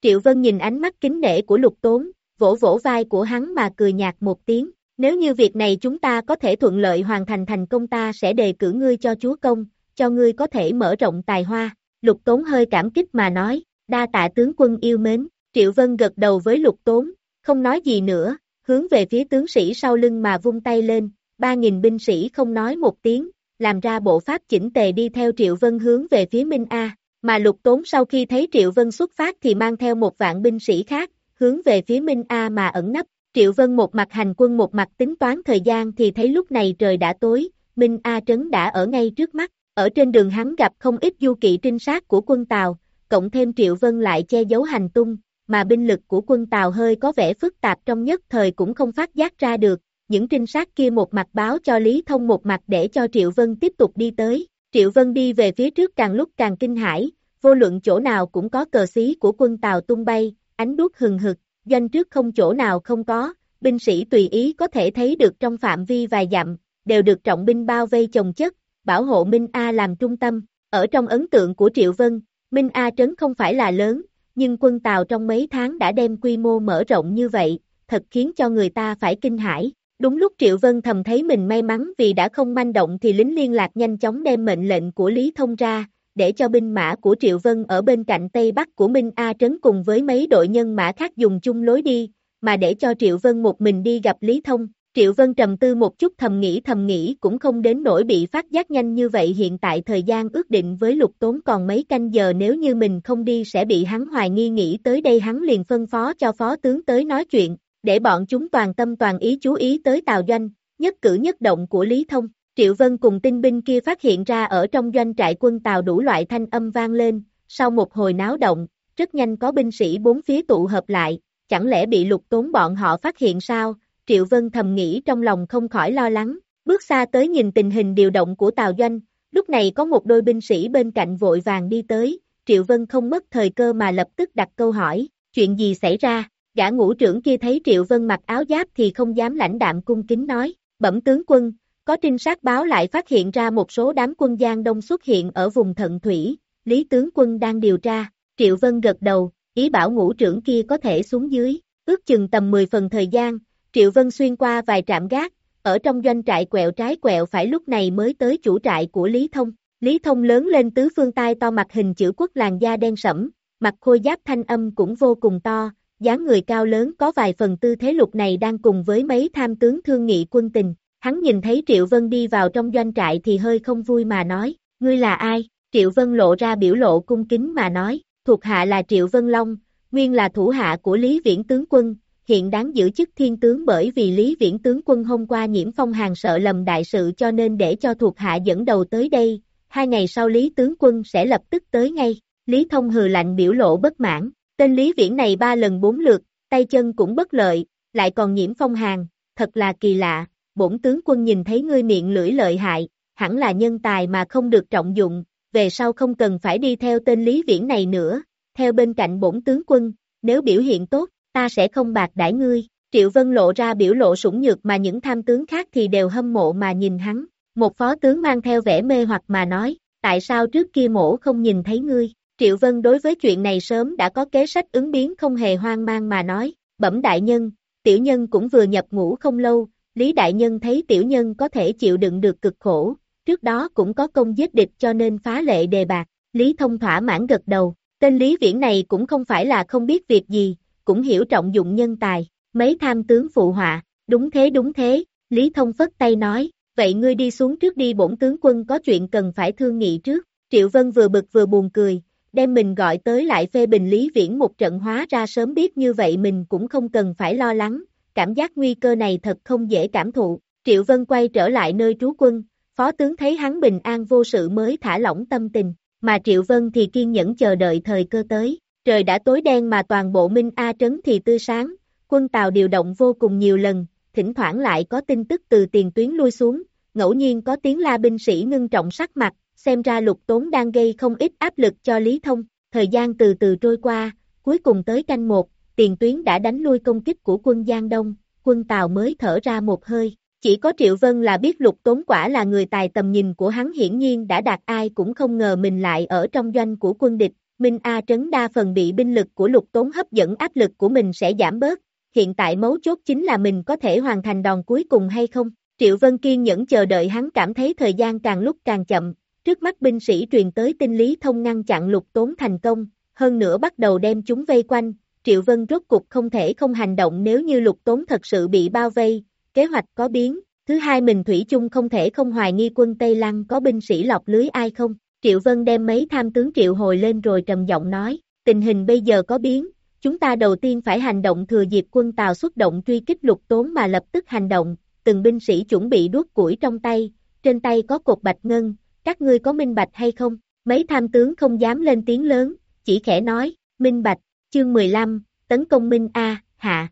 Triệu Vân nhìn ánh mắt kính nể của lục tốn, vỗ vỗ vai của hắn mà cười nhạt một tiếng, nếu như việc này chúng ta có thể thuận lợi hoàn thành thành công ta sẽ đề cử ngươi cho chúa công, cho ngươi có thể mở rộng tài hoa, lục tốn hơi cảm kích mà nói, đa tạ tướng quân yêu mến, Triệu Vân gật đầu với lục tốn, không nói gì nữa, hướng về phía tướng sĩ sau lưng mà vung tay lên, ba nghìn binh sĩ không nói một tiếng, làm ra bộ pháp chỉnh tề đi theo Triệu Vân hướng về phía Minh A, mà lục tốn sau khi thấy Triệu Vân xuất phát thì mang theo một vạn binh sĩ khác, hướng về phía Minh A mà ẩn nấp, Triệu Vân một mặt hành quân một mặt tính toán thời gian thì thấy lúc này trời đã tối, Minh A Trấn đã ở ngay trước mắt, ở trên đường hắn gặp không ít du kỵ trinh sát của quân Tàu, cộng thêm Triệu Vân lại che giấu hành tung, mà binh lực của quân Tàu hơi có vẻ phức tạp trong nhất thời cũng không phát giác ra được, những trinh sát kia một mặt báo cho Lý Thông một mặt để cho Triệu Vân tiếp tục đi tới. Triệu Vân đi về phía trước càng lúc càng kinh hãi, vô luận chỗ nào cũng có cờ xí của quân Tàu tung bay, ánh đuốc hừng hực, doanh trước không chỗ nào không có, binh sĩ tùy ý có thể thấy được trong phạm vi vài dặm, đều được trọng binh bao vây chồng chất, bảo hộ Minh A làm trung tâm. Ở trong ấn tượng của Triệu Vân, Minh A trấn không phải là lớn, nhưng quân Tàu trong mấy tháng đã đem quy mô mở rộng như vậy, thật khiến cho người ta phải kinh hãi. Đúng lúc Triệu Vân thầm thấy mình may mắn vì đã không manh động thì lính liên lạc nhanh chóng đem mệnh lệnh của Lý Thông ra, để cho binh mã của Triệu Vân ở bên cạnh Tây Bắc của Minh A Trấn cùng với mấy đội nhân mã khác dùng chung lối đi, mà để cho Triệu Vân một mình đi gặp Lý Thông. Triệu Vân trầm tư một chút thầm nghĩ thầm nghĩ cũng không đến nỗi bị phát giác nhanh như vậy hiện tại thời gian ước định với lục tốn còn mấy canh giờ nếu như mình không đi sẽ bị hắn hoài nghi nghĩ tới đây hắn liền phân phó cho phó tướng tới nói chuyện, để bọn chúng toàn tâm toàn ý chú ý tới tàu Doanh, nhất cử nhất động của Lý Thông. Triệu Vân cùng tinh binh kia phát hiện ra ở trong doanh trại quân Tàu đủ loại thanh âm vang lên, sau một hồi náo động, rất nhanh có binh sĩ bốn phía tụ hợp lại, chẳng lẽ bị lục tốn bọn họ phát hiện sao, Triệu Vân thầm nghĩ trong lòng không khỏi lo lắng, bước xa tới nhìn tình hình điều động của Tào Doanh, lúc này có một đôi binh sĩ bên cạnh vội vàng đi tới, Triệu Vân không mất thời cơ mà lập tức đặt câu hỏi, chuyện gì xảy ra, gã ngũ trưởng kia thấy Triệu Vân mặc áo giáp thì không dám lãnh đạm cung kính nói, bẩm tướng quân, có trinh sát báo lại phát hiện ra một số đám quân Giang Đông xuất hiện ở vùng thận thủy, Lý tướng quân đang điều tra, Triệu Vân gật đầu, ý bảo ngũ trưởng kia có thể xuống dưới, ước chừng tầm 10 phần thời gian, Triệu Vân xuyên qua vài trạm gác, ở trong doanh trại quẹo trái quẹo phải lúc này mới tới chủ trại của Lý Thông. Lý Thông lớn lên tứ phương tai to mặt hình chữ quốc làn da đen sẫm, mặt khôi giáp thanh âm cũng vô cùng to, dáng người cao lớn có vài phần tư thế lục này đang cùng với mấy tham tướng thương nghị quân tình. Hắn nhìn thấy Triệu Vân đi vào trong doanh trại thì hơi không vui mà nói, ngươi là ai? Triệu Vân lộ ra biểu lộ cung kính mà nói, thuộc hạ là Triệu Vân Long, nguyên là thủ hạ của Lý Viễn tướng quân, hiện đáng giữ chức thiên tướng bởi vì Lý Viễn tướng quân hôm qua nhiễm phong hàng sợ lầm đại sự cho nên để cho thuộc hạ dẫn đầu tới đây, hai ngày sau Lý tướng quân sẽ lập tức tới ngay, Lý Thông hừ lạnh biểu lộ bất mãn, tên Lý Viễn này ba lần bốn lượt, tay chân cũng bất lợi, lại còn nhiễm phong hàng, thật là kỳ lạ, bổn tướng quân nhìn thấy ngươi miệng lưỡi lợi hại, hẳn là nhân tài mà không được trọng dụng, về sau không cần phải đi theo tên Lý Viễn này nữa, theo bên cạnh bổn tướng quân, nếu biểu hiện tốt, ta sẽ không bạc đãi ngươi. Triệu Vân lộ ra biểu lộ sủng nhược mà những tham tướng khác thì đều hâm mộ mà nhìn hắn. Một phó tướng mang theo vẻ mê hoặc mà nói, tại sao trước kia mổ không nhìn thấy ngươi? Triệu Vân đối với chuyện này sớm đã có kế sách ứng biến không hề hoang mang mà nói, bẩm đại nhân, tiểu nhân cũng vừa nhập ngũ không lâu, Lý đại nhân thấy tiểu nhân có thể chịu đựng được cực khổ, trước đó cũng có công giết địch cho nên phá lệ đề bạc, Lý thông thỏa mãn gật đầu, tên Lý Viễn này cũng không phải là không biết việc gì, cũng hiểu trọng dụng nhân tài, mấy tham tướng phụ họa, đúng thế đúng thế, Lý Thông phất tay nói, vậy ngươi đi xuống trước đi bổn tướng quân có chuyện cần phải thương nghị trước, Triệu Vân vừa bực vừa buồn cười, đem mình gọi tới lại phê bình Lý Viễn một trận hóa ra sớm biết như vậy mình cũng không cần phải lo lắng, cảm giác nguy cơ này thật không dễ cảm thụ, Triệu Vân quay trở lại nơi trú quân, phó tướng thấy hắn bình an vô sự mới thả lỏng tâm tình, mà Triệu Vân thì kiên nhẫn chờ đợi thời cơ tới, Trời đã tối đen mà toàn bộ Minh A trấn thì tươi sáng, quân Tàu điều động vô cùng nhiều lần, thỉnh thoảng lại có tin tức từ tiền tuyến lui xuống, ngẫu nhiên có tiếng la binh sĩ ngưng trọng sắc mặt, xem ra lục tốn đang gây không ít áp lực cho Lý Thông, thời gian từ từ trôi qua, cuối cùng tới canh một, tiền tuyến đã đánh lui công kích của quân Giang Đông, quân Tàu mới thở ra một hơi. Chỉ có Triệu Vân là biết lục tốn quả là người tài tầm nhìn của hắn hiển nhiên đã đạt ai cũng không ngờ mình lại ở trong doanh của quân địch, Minh A Trấn đa phần bị binh lực của lục tốn hấp dẫn áp lực của mình sẽ giảm bớt, hiện tại mấu chốt chính là mình có thể hoàn thành đòn cuối cùng hay không. Triệu Vân Kiên nhẫn chờ đợi hắn cảm thấy thời gian càng lúc càng chậm, trước mắt binh sĩ truyền tới tinh lý thông ngăn chặn lục tốn thành công, hơn nữa bắt đầu đem chúng vây quanh, Triệu Vân rốt cục không thể không hành động nếu như lục tốn thật sự bị bao vây, kế hoạch có biến, thứ hai mình Thủy chung không thể không hoài nghi quân Tây Lăng có binh sĩ lọc lưới ai không, Triệu Vân đem mấy tham tướng triệu hồi lên rồi trầm giọng nói, tình hình bây giờ có biến, chúng ta đầu tiên phải hành động thừa dịp quân Tàu xuất động truy kích lục tốn mà lập tức hành động, từng binh sĩ chuẩn bị đuốc củi trong tay, trên tay có cột bạch ngân, các ngươi có minh bạch hay không? Mấy tham tướng không dám lên tiếng lớn, chỉ khẽ nói, minh bạch, chương 15, tấn công minh A, hạ.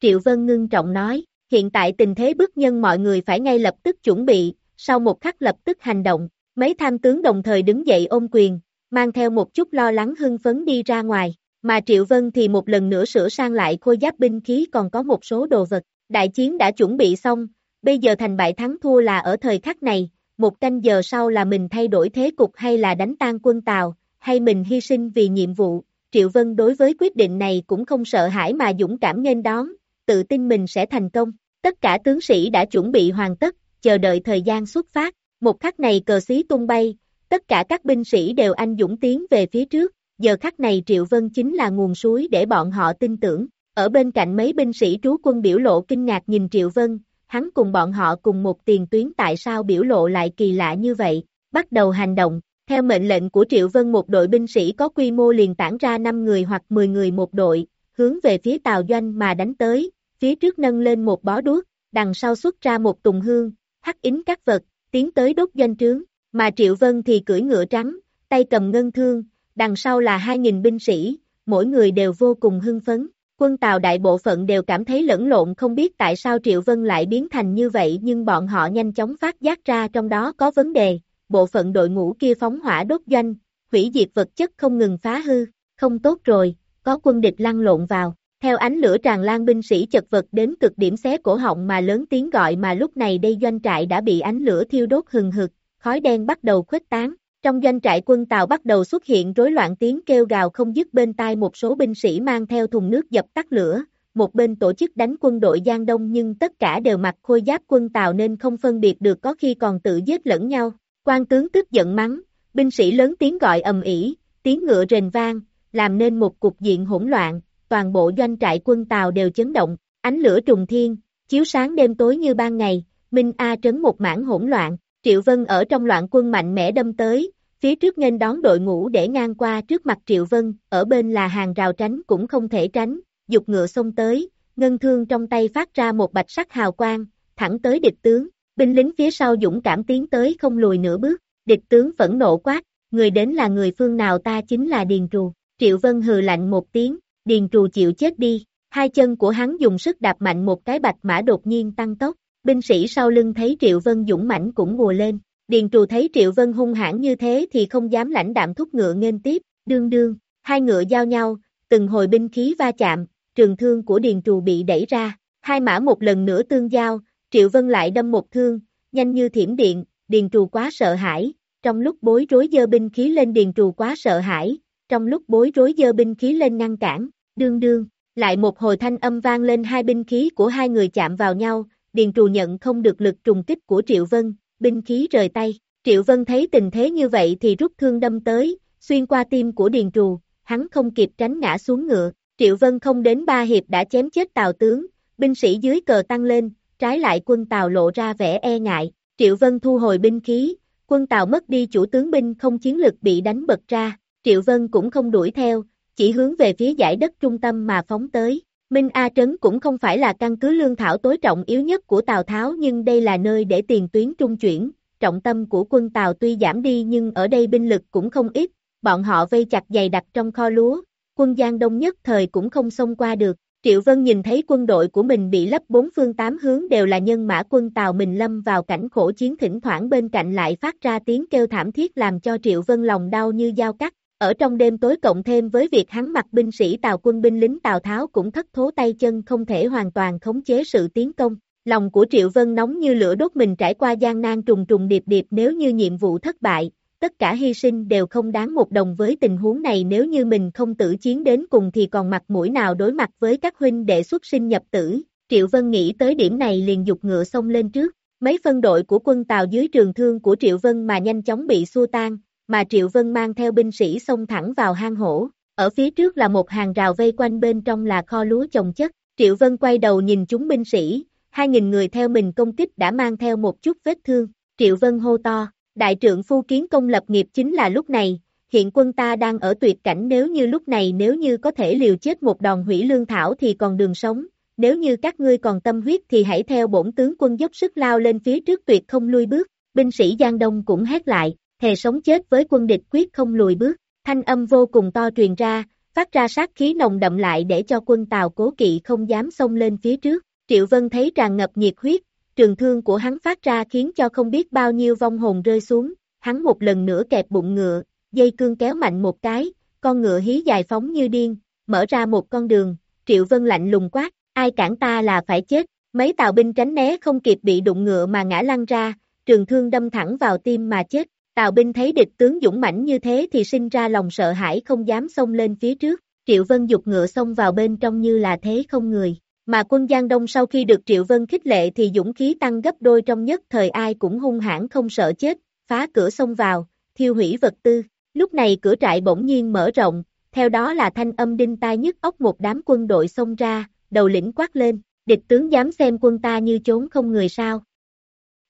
Triệu Vân ngưng trọng nói, Hiện tại tình thế bức nhân mọi người phải ngay lập tức chuẩn bị, sau một khắc lập tức hành động, mấy tham tướng đồng thời đứng dậy ôm quyền, mang theo một chút lo lắng hưng phấn đi ra ngoài, mà Triệu Vân thì một lần nữa sửa sang lại khôi giáp binh khí còn có một số đồ vật, đại chiến đã chuẩn bị xong, bây giờ thành bại thắng thua là ở thời khắc này, một canh giờ sau là mình thay đổi thế cục hay là đánh tan quân Tàu, hay mình hy sinh vì nhiệm vụ, Triệu Vân đối với quyết định này cũng không sợ hãi mà dũng cảm nghênh đón, tự tin mình sẽ thành công, tất cả tướng sĩ đã chuẩn bị hoàn tất, chờ đợi thời gian xuất phát, một khắc này cờ xí tung bay, tất cả các binh sĩ đều anh dũng tiến về phía trước, giờ khắc này Triệu Vân chính là nguồn suối để bọn họ tin tưởng, ở bên cạnh mấy binh sĩ trú quân biểu lộ kinh ngạc nhìn Triệu Vân, hắn cùng bọn họ cùng một tiền tuyến tại sao biểu lộ lại kỳ lạ như vậy, bắt đầu hành động, theo mệnh lệnh của Triệu Vân một đội binh sĩ có quy mô liền tản ra 5 người hoặc 10 người một đội, hướng về phía tàu doanh mà đánh tới, phía trước nâng lên một bó đuốc, đằng sau xuất ra một tùng hương, hắc ính các vật, tiến tới đốt doanh trướng, mà Triệu Vân thì cưỡi ngựa trắng, tay cầm ngân thương, đằng sau là 2.000 binh sĩ, mỗi người đều vô cùng hưng phấn. Quân Tàu đại bộ phận đều cảm thấy lẫn lộn không biết tại sao Triệu Vân lại biến thành như vậy nhưng bọn họ nhanh chóng phát giác ra trong đó có vấn đề, bộ phận đội ngũ kia phóng hỏa đốt doanh, hủy diệt vật chất không ngừng phá hư, không tốt rồi, có quân địch lăn lộn vào. Theo ánh lửa tràn lan binh sĩ chật vật đến cực điểm xé cổ họng mà lớn tiếng gọi mà lúc này đây doanh trại đã bị ánh lửa thiêu đốt hừng hực, khói đen bắt đầu khuếch tán. Trong doanh trại quân Tàu bắt đầu xuất hiện rối loạn tiếng kêu gào không dứt bên tai một số binh sĩ mang theo thùng nước dập tắt lửa, một bên tổ chức đánh quân đội Giang Đông nhưng tất cả đều mặc khôi giáp quân Tàu nên không phân biệt được có khi còn tự giết lẫn nhau. Quan tướng tức giận mắng, binh sĩ lớn tiếng gọi ầm ĩ, tiếng ngựa rền vang, làm nên một cục diện hỗn loạn, toàn bộ doanh trại quân Tàu đều chấn động, ánh lửa trùng thiên, chiếu sáng đêm tối như ban ngày, Minh A trấn một mảng hỗn loạn, Triệu Vân ở trong loạn quân mạnh mẽ đâm tới, phía trước nghênh đón đội ngũ để ngang qua trước mặt Triệu Vân, ở bên là hàng rào tránh cũng không thể tránh, dục ngựa xông tới, ngân thương trong tay phát ra một bạch sắc hào quang, thẳng tới địch tướng, binh lính phía sau dũng cảm tiến tới không lùi nửa bước, địch tướng phẫn nộ quát, người đến là người phương nào ta chính là Điền Trù, Triệu Vân hừ lạnh một tiếng, Điền Trù chịu chết đi, hai chân của hắn dùng sức đạp mạnh một cái bạch mã đột nhiên tăng tốc, binh sĩ sau lưng thấy Triệu Vân dũng mãnh cũng mùa lên, Điền Trù thấy Triệu Vân hung hãn như thế thì không dám lãnh đạm thúc ngựa nghênh tiếp, đương đương, hai ngựa giao nhau, từng hồi binh khí va chạm, trường thương của Điền Trù bị đẩy ra, hai mã một lần nữa tương giao, Triệu Vân lại đâm một thương, nhanh như thiểm điện, Điền Trù quá sợ hãi, trong lúc bối rối dơ binh khí lên Điền Trù quá sợ hãi, trong lúc bối rối dơ binh khí lên ngăn cản, đương đương, lại một hồi thanh âm vang lên hai binh khí của hai người chạm vào nhau, Điền Trù nhận không được lực trùng kích của Triệu Vân, binh khí rời tay, Triệu Vân thấy tình thế như vậy thì rút thương đâm tới, xuyên qua tim của Điền Trù, hắn không kịp tránh ngã xuống ngựa, Triệu Vân không đến ba hiệp đã chém chết Tào tướng, binh sĩ dưới cờ tăng lên, trái lại quân Tào lộ ra vẻ e ngại, Triệu Vân thu hồi binh khí, quân Tào mất đi chủ tướng binh không chiến lực bị đánh bật ra, Triệu Vân cũng không đuổi theo, chỉ hướng về phía giải đất trung tâm mà phóng tới. Minh A Trấn cũng không phải là căn cứ lương thảo tối trọng yếu nhất của Tào Tháo nhưng đây là nơi để tiền tuyến trung chuyển, trọng tâm của quân Tào tuy giảm đi nhưng ở đây binh lực cũng không ít, bọn họ vây chặt dày đặc trong kho lúa, quân Giang Đông nhất thời cũng không xông qua được. Triệu Vân nhìn thấy quân đội của mình bị lấp bốn phương tám hướng đều là nhân mã quân Tào mình lâm vào cảnh khổ chiến thỉnh thoảng bên cạnh lại phát ra tiếng kêu thảm thiết làm cho Triệu Vân lòng đau như dao cắt, ở trong đêm tối cộng thêm với việc hắn mặc binh sĩ Tào quân binh lính Tào Tháo cũng thất thố tay chân không thể hoàn toàn khống chế sự tiến công. Lòng của Triệu Vân nóng như lửa đốt mình trải qua gian nan trùng trùng điệp điệp nếu như nhiệm vụ thất bại, tất cả hy sinh đều không đáng một đồng với tình huống này nếu như mình không tử chiến đến cùng thì còn mặt mũi nào đối mặt với các huynh đệ xuất sinh nhập tử. Triệu Vân nghĩ tới điểm này liền dục ngựa xông lên trước, mấy phân đội của quân Tào dưới trường thương của Triệu Vân mà nhanh chóng bị xua tan, mà Triệu Vân mang theo binh sĩ xông thẳng vào hang hổ. Ở phía trước là một hàng rào vây quanh bên trong là kho lúa trồng chất. Triệu Vân quay đầu nhìn chúng binh sĩ, hai nghìn người theo mình công kích đã mang theo một chút vết thương. Triệu Vân hô to, đại trượng phu kiến công lập nghiệp chính là lúc này, hiện quân ta đang ở tuyệt cảnh nếu như lúc này nếu như có thể liều chết một đòn hủy lương thảo thì còn đường sống, nếu như các ngươi còn tâm huyết thì hãy theo bổn tướng quân dốc sức lao lên phía trước tuyệt không lui bước, binh sĩ Giang Đông cũng hét lại, thề sống chết với quân địch quyết không lùi bước, thanh âm vô cùng to truyền ra, phát ra sát khí nồng đậm lại để cho quân Tàu cố kỵ không dám xông lên phía trước. Triệu Vân thấy tràn ngập nhiệt huyết, trường thương của hắn phát ra khiến cho không biết bao nhiêu vong hồn rơi xuống, hắn một lần nữa kẹp bụng ngựa, dây cương kéo mạnh một cái, con ngựa hí dài phóng như điên, mở ra một con đường, Triệu Vân lạnh lùng quát, ai cản ta là phải chết, mấy tàu binh tránh né không kịp bị đụng ngựa mà ngã lăn ra, trường thương đâm thẳng vào tim mà chết, tào binh thấy địch tướng dũng mãnh như thế thì sinh ra lòng sợ hãi không dám xông lên phía trước, Triệu Vân dục ngựa xông vào bên trong như là thế không người. Mà quân Giang Đông sau khi được Triệu Vân khích lệ thì dũng khí tăng gấp đôi trong nhất thời ai cũng hung hãn không sợ chết, phá cửa xông vào, thiêu hủy vật tư. Lúc này cửa trại bỗng nhiên mở rộng, theo đó là thanh âm đinh tai nhức ốc một đám quân đội xông ra, đầu lĩnh quát lên, địch tướng dám xem quân ta như trốn không người sao.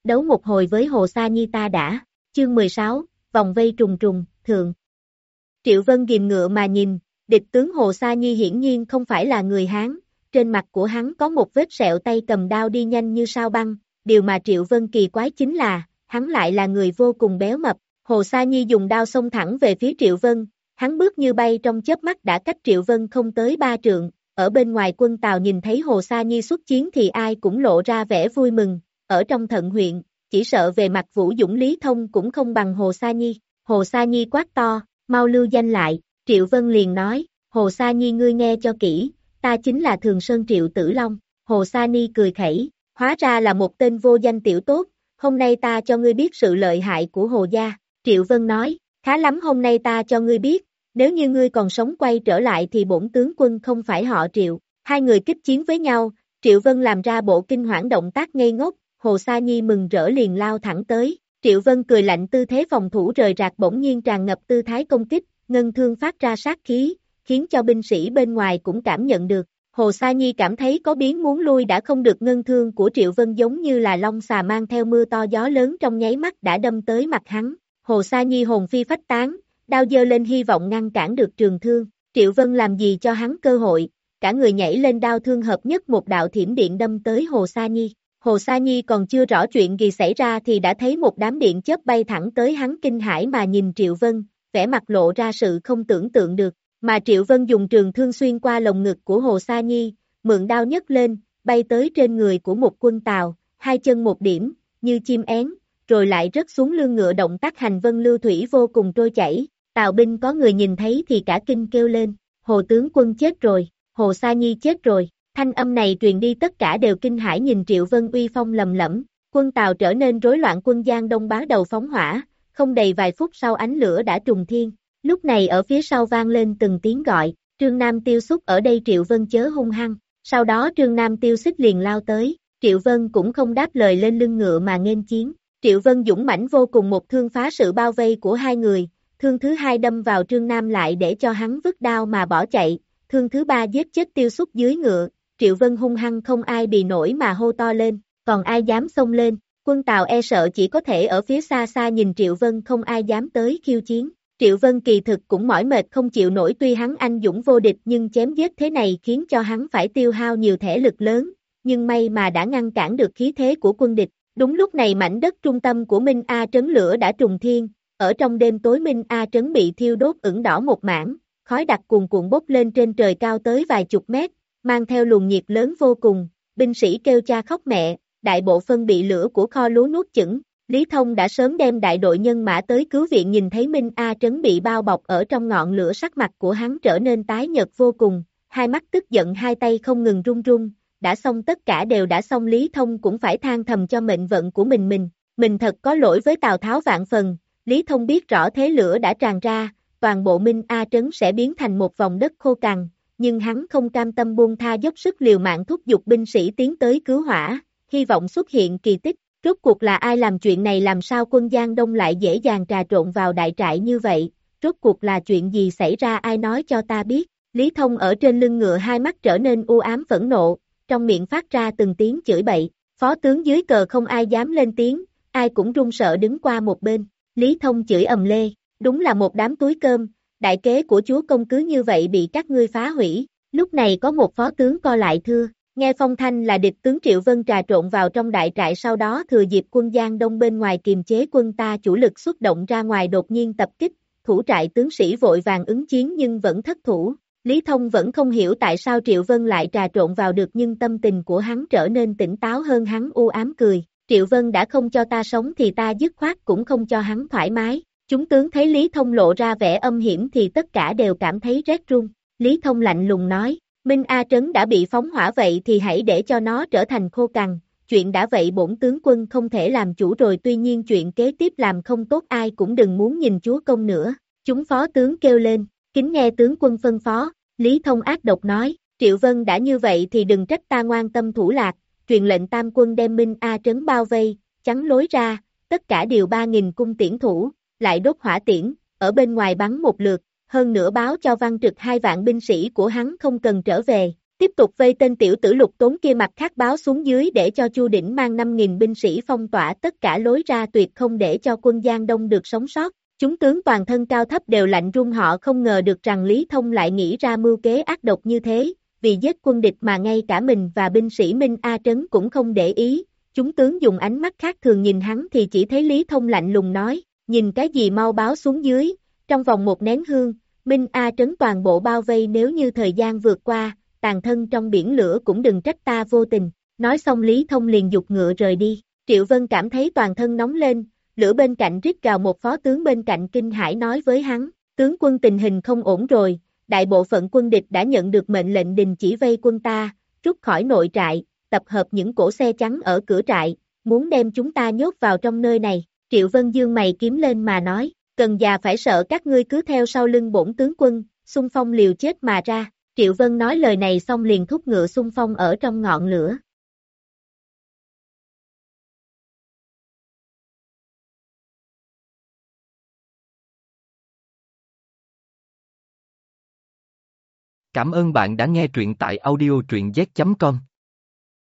Đấu một hồi với Hồ Sa Nhi ta đã, chương 16, vòng vây trùng trùng, thường. Triệu Vân ghim ngựa mà nhìn, địch tướng Hồ Sa Nhi hiển nhiên không phải là người Hán, trên mặt của hắn có một vết sẹo tay cầm đao đi nhanh như sao băng, điều mà Triệu Vân kỳ quái chính là, hắn lại là người vô cùng béo mập, Hồ Sa Nhi dùng đao xông thẳng về phía Triệu Vân, hắn bước như bay trong chớp mắt đã cách Triệu Vân không tới ba trượng, ở bên ngoài quân Tàu nhìn thấy Hồ Sa Nhi xuất chiến thì ai cũng lộ ra vẻ vui mừng, ở trong thận huyện, chỉ sợ về mặt Vũ Dũng Lý Thông cũng không bằng Hồ Sa Nhi, Hồ Sa Nhi quát to, mau lưu danh lại, Triệu Vân liền nói, Hồ Sa Nhi ngươi nghe cho kỹ, ta chính là Thường Sơn Triệu Tử Long, Hồ Sa Ni cười khẩy, hóa ra là một tên vô danh tiểu tốt, hôm nay ta cho ngươi biết sự lợi hại của Hồ Gia, Triệu Vân nói, khá lắm hôm nay ta cho ngươi biết, nếu như ngươi còn sống quay trở lại thì bổn tướng quân không phải họ Triệu, hai người kích chiến với nhau, Triệu Vân làm ra bộ kinh hoảng động tác ngây ngốc, Hồ Sa Nhi mừng rỡ liền lao thẳng tới, Triệu Vân cười lạnh tư thế phòng thủ rời rạc bỗng nhiên tràn ngập tư thái công kích, ngân thương phát ra sát khí, khiến cho binh sĩ bên ngoài cũng cảm nhận được. Hồ Sa Nhi cảm thấy có biến muốn lui đã không được ngân thương của Triệu Vân giống như là long xà mang theo mưa to gió lớn trong nháy mắt đã đâm tới mặt hắn. Hồ Sa Nhi hồn phi phách tán, đao dơ lên hy vọng ngăn cản được trường thương. Triệu Vân làm gì cho hắn cơ hội, cả người nhảy lên đao thương hợp nhất một đạo thiểm điện đâm tới Hồ Sa Nhi. Hồ Sa Nhi còn chưa rõ chuyện gì xảy ra thì đã thấy một đám điện chớp bay thẳng tới hắn kinh hãi mà nhìn Triệu Vân, vẻ mặt lộ ra sự không tưởng tượng được, mà Triệu Vân dùng trường thương xuyên qua lồng ngực của Hồ Sa Nhi, mượn đao nhấc lên, bay tới trên người của một quân tàu, hai chân một điểm, như chim én, rồi lại rớt xuống lưng ngựa động tác hành vân lưu thủy vô cùng trôi chảy. Tào binh có người nhìn thấy thì cả kinh kêu lên, Hồ tướng quân chết rồi, Hồ Sa Nhi chết rồi, thanh âm này truyền đi tất cả đều kinh hãi nhìn Triệu Vân uy phong lầm lẫm, quân tàu trở nên rối loạn quân Giang Đông bá đầu phóng hỏa, không đầy vài phút sau ánh lửa đã trùng thiên, Lúc này ở phía sau vang lên từng tiếng gọi, Trương Nam tiêu xúc ở đây Triệu Vân chớ hung hăng, sau đó Trương Nam tiêu xích liền lao tới, Triệu Vân cũng không đáp lời lên lưng ngựa mà nghênh chiến, Triệu Vân dũng mãnh vô cùng một thương phá sự bao vây của hai người, thương thứ hai đâm vào Trương Nam lại để cho hắn vứt đao mà bỏ chạy, thương thứ ba giết chết tiêu xúc dưới ngựa, Triệu Vân hung hăng không ai bị nổi mà hô to lên, còn ai dám xông lên, quân Tàu e sợ chỉ có thể ở phía xa xa nhìn Triệu Vân không ai dám tới khiêu chiến. Triệu Vân kỳ thực cũng mỏi mệt không chịu nổi tuy hắn anh dũng vô địch nhưng chém giết thế này khiến cho hắn phải tiêu hao nhiều thể lực lớn, nhưng may mà đã ngăn cản được khí thế của quân địch. Đúng lúc này mảnh đất trung tâm của Minh A trấn lửa đã trùng thiên, ở trong đêm tối Minh A trấn bị thiêu đốt ửng đỏ một mảng, khói đặc cuồn cuộn bốc lên trên trời cao tới vài chục mét, mang theo luồng nhiệt lớn vô cùng, binh sĩ kêu cha khóc mẹ, đại bộ phân bị lửa của kho lúa nuốt chửng, Lý Thông đã sớm đem đại đội nhân mã tới cứu viện nhìn thấy Minh A Trấn bị bao bọc ở trong ngọn lửa sắc mặt của hắn trở nên tái nhợt vô cùng, hai mắt tức giận hai tay không ngừng run run, đã xong tất cả đều đã xong Lý Thông cũng phải than thầm cho mệnh vận của mình mình, mình thật có lỗi với Tào Tháo vạn phần, Lý Thông biết rõ thế lửa đã tràn ra, toàn bộ Minh A Trấn sẽ biến thành một vòng đất khô cằn, nhưng hắn không cam tâm buông tha dốc sức liều mạng thúc giục binh sĩ tiến tới cứu hỏa, hy vọng xuất hiện kỳ tích. Rốt cuộc là ai làm chuyện này làm sao quân Giang Đông lại dễ dàng trà trộn vào đại trại như vậy, rốt cuộc là chuyện gì xảy ra ai nói cho ta biết, Lý Thông ở trên lưng ngựa hai mắt trở nên u ám phẫn nộ, trong miệng phát ra từng tiếng chửi bậy, phó tướng dưới cờ không ai dám lên tiếng, ai cũng run sợ đứng qua một bên, Lý Thông chửi ầm lê, đúng là một đám túi cơm, đại kế của chúa công cứ như vậy bị các ngươi phá hủy, lúc này có một phó tướng co lại thưa, Nghe phong thanh là địch tướng Triệu Vân trà trộn vào trong đại trại sau đó thừa dịp quân Giang Đông bên ngoài kiềm chế quân ta chủ lực xuất động ra ngoài đột nhiên tập kích, thủ trại tướng sĩ vội vàng ứng chiến nhưng vẫn thất thủ. Lý Thông vẫn không hiểu tại sao Triệu Vân lại trà trộn vào được nhưng tâm tình của hắn trở nên tỉnh táo hơn hắn u ám cười. Triệu Vân đã không cho ta sống thì ta dứt khoát cũng không cho hắn thoải mái. Chúng tướng thấy Lý Thông lộ ra vẻ âm hiểm thì tất cả đều cảm thấy rét run. Lý Thông lạnh lùng nói, Minh A Trấn đã bị phóng hỏa vậy thì hãy để cho nó trở thành khô cằn. Chuyện đã vậy bổn tướng quân không thể làm chủ rồi tuy nhiên chuyện kế tiếp làm không tốt ai cũng đừng muốn nhìn chúa công nữa. Chúng phó tướng kêu lên, kính nghe tướng quân phân phó, Lý Thông ác độc nói, Triệu Vân đã như vậy thì đừng trách ta ngoan tâm thủ lạc, truyền lệnh tam quân đem Minh A trấn bao vây, chắn lối ra, tất cả đều 3.000 cung tiễn thủ, lại đốt hỏa tiễn, ở bên ngoài bắn một lượt, hơn nữa báo cho văn trực hai vạn binh sĩ của hắn không cần trở về, tiếp tục vây tên tiểu tử lục tốn kia mặt khác báo xuống dưới để cho Chu Đỉnh mang 5.000 binh sĩ phong tỏa tất cả lối ra tuyệt không để cho quân Giang Đông được sống sót. Chúng tướng toàn thân cao thấp đều lạnh run họ không ngờ được rằng Lý Thông lại nghĩ ra mưu kế ác độc như thế, vì giết quân địch mà ngay cả mình và binh sĩ Minh A Trấn cũng không để ý, chúng tướng dùng ánh mắt khác thường nhìn hắn thì chỉ thấy Lý Thông lạnh lùng nói, nhìn cái gì mau báo xuống dưới, trong vòng một nén hương, Minh A Trấn toàn bộ bao vây nếu như thời gian vượt qua, tàn thân trong biển lửa cũng đừng trách ta vô tình, nói xong Lý Thông liền dục ngựa rời đi, Triệu Vân cảm thấy toàn thân nóng lên, lửa bên cạnh rít gào một phó tướng bên cạnh kinh hải nói với hắn, tướng quân tình hình không ổn rồi, đại bộ phận quân địch đã nhận được mệnh lệnh đình chỉ vây quân ta, rút khỏi nội trại, tập hợp những cổ xe trắng ở cửa trại, muốn đem chúng ta nhốt vào trong nơi này, Triệu Vân Dương mày kiếm lên mà nói, cần già phải sợ các ngươi cứ theo sau lưng bổn tướng quân, xung phong liều chết mà ra, Triệu Vân nói lời này xong liền thúc ngựa xung phong ở trong ngọn lửa. Cảm ơn bạn đã nghe truyện tại audio truyện z.com.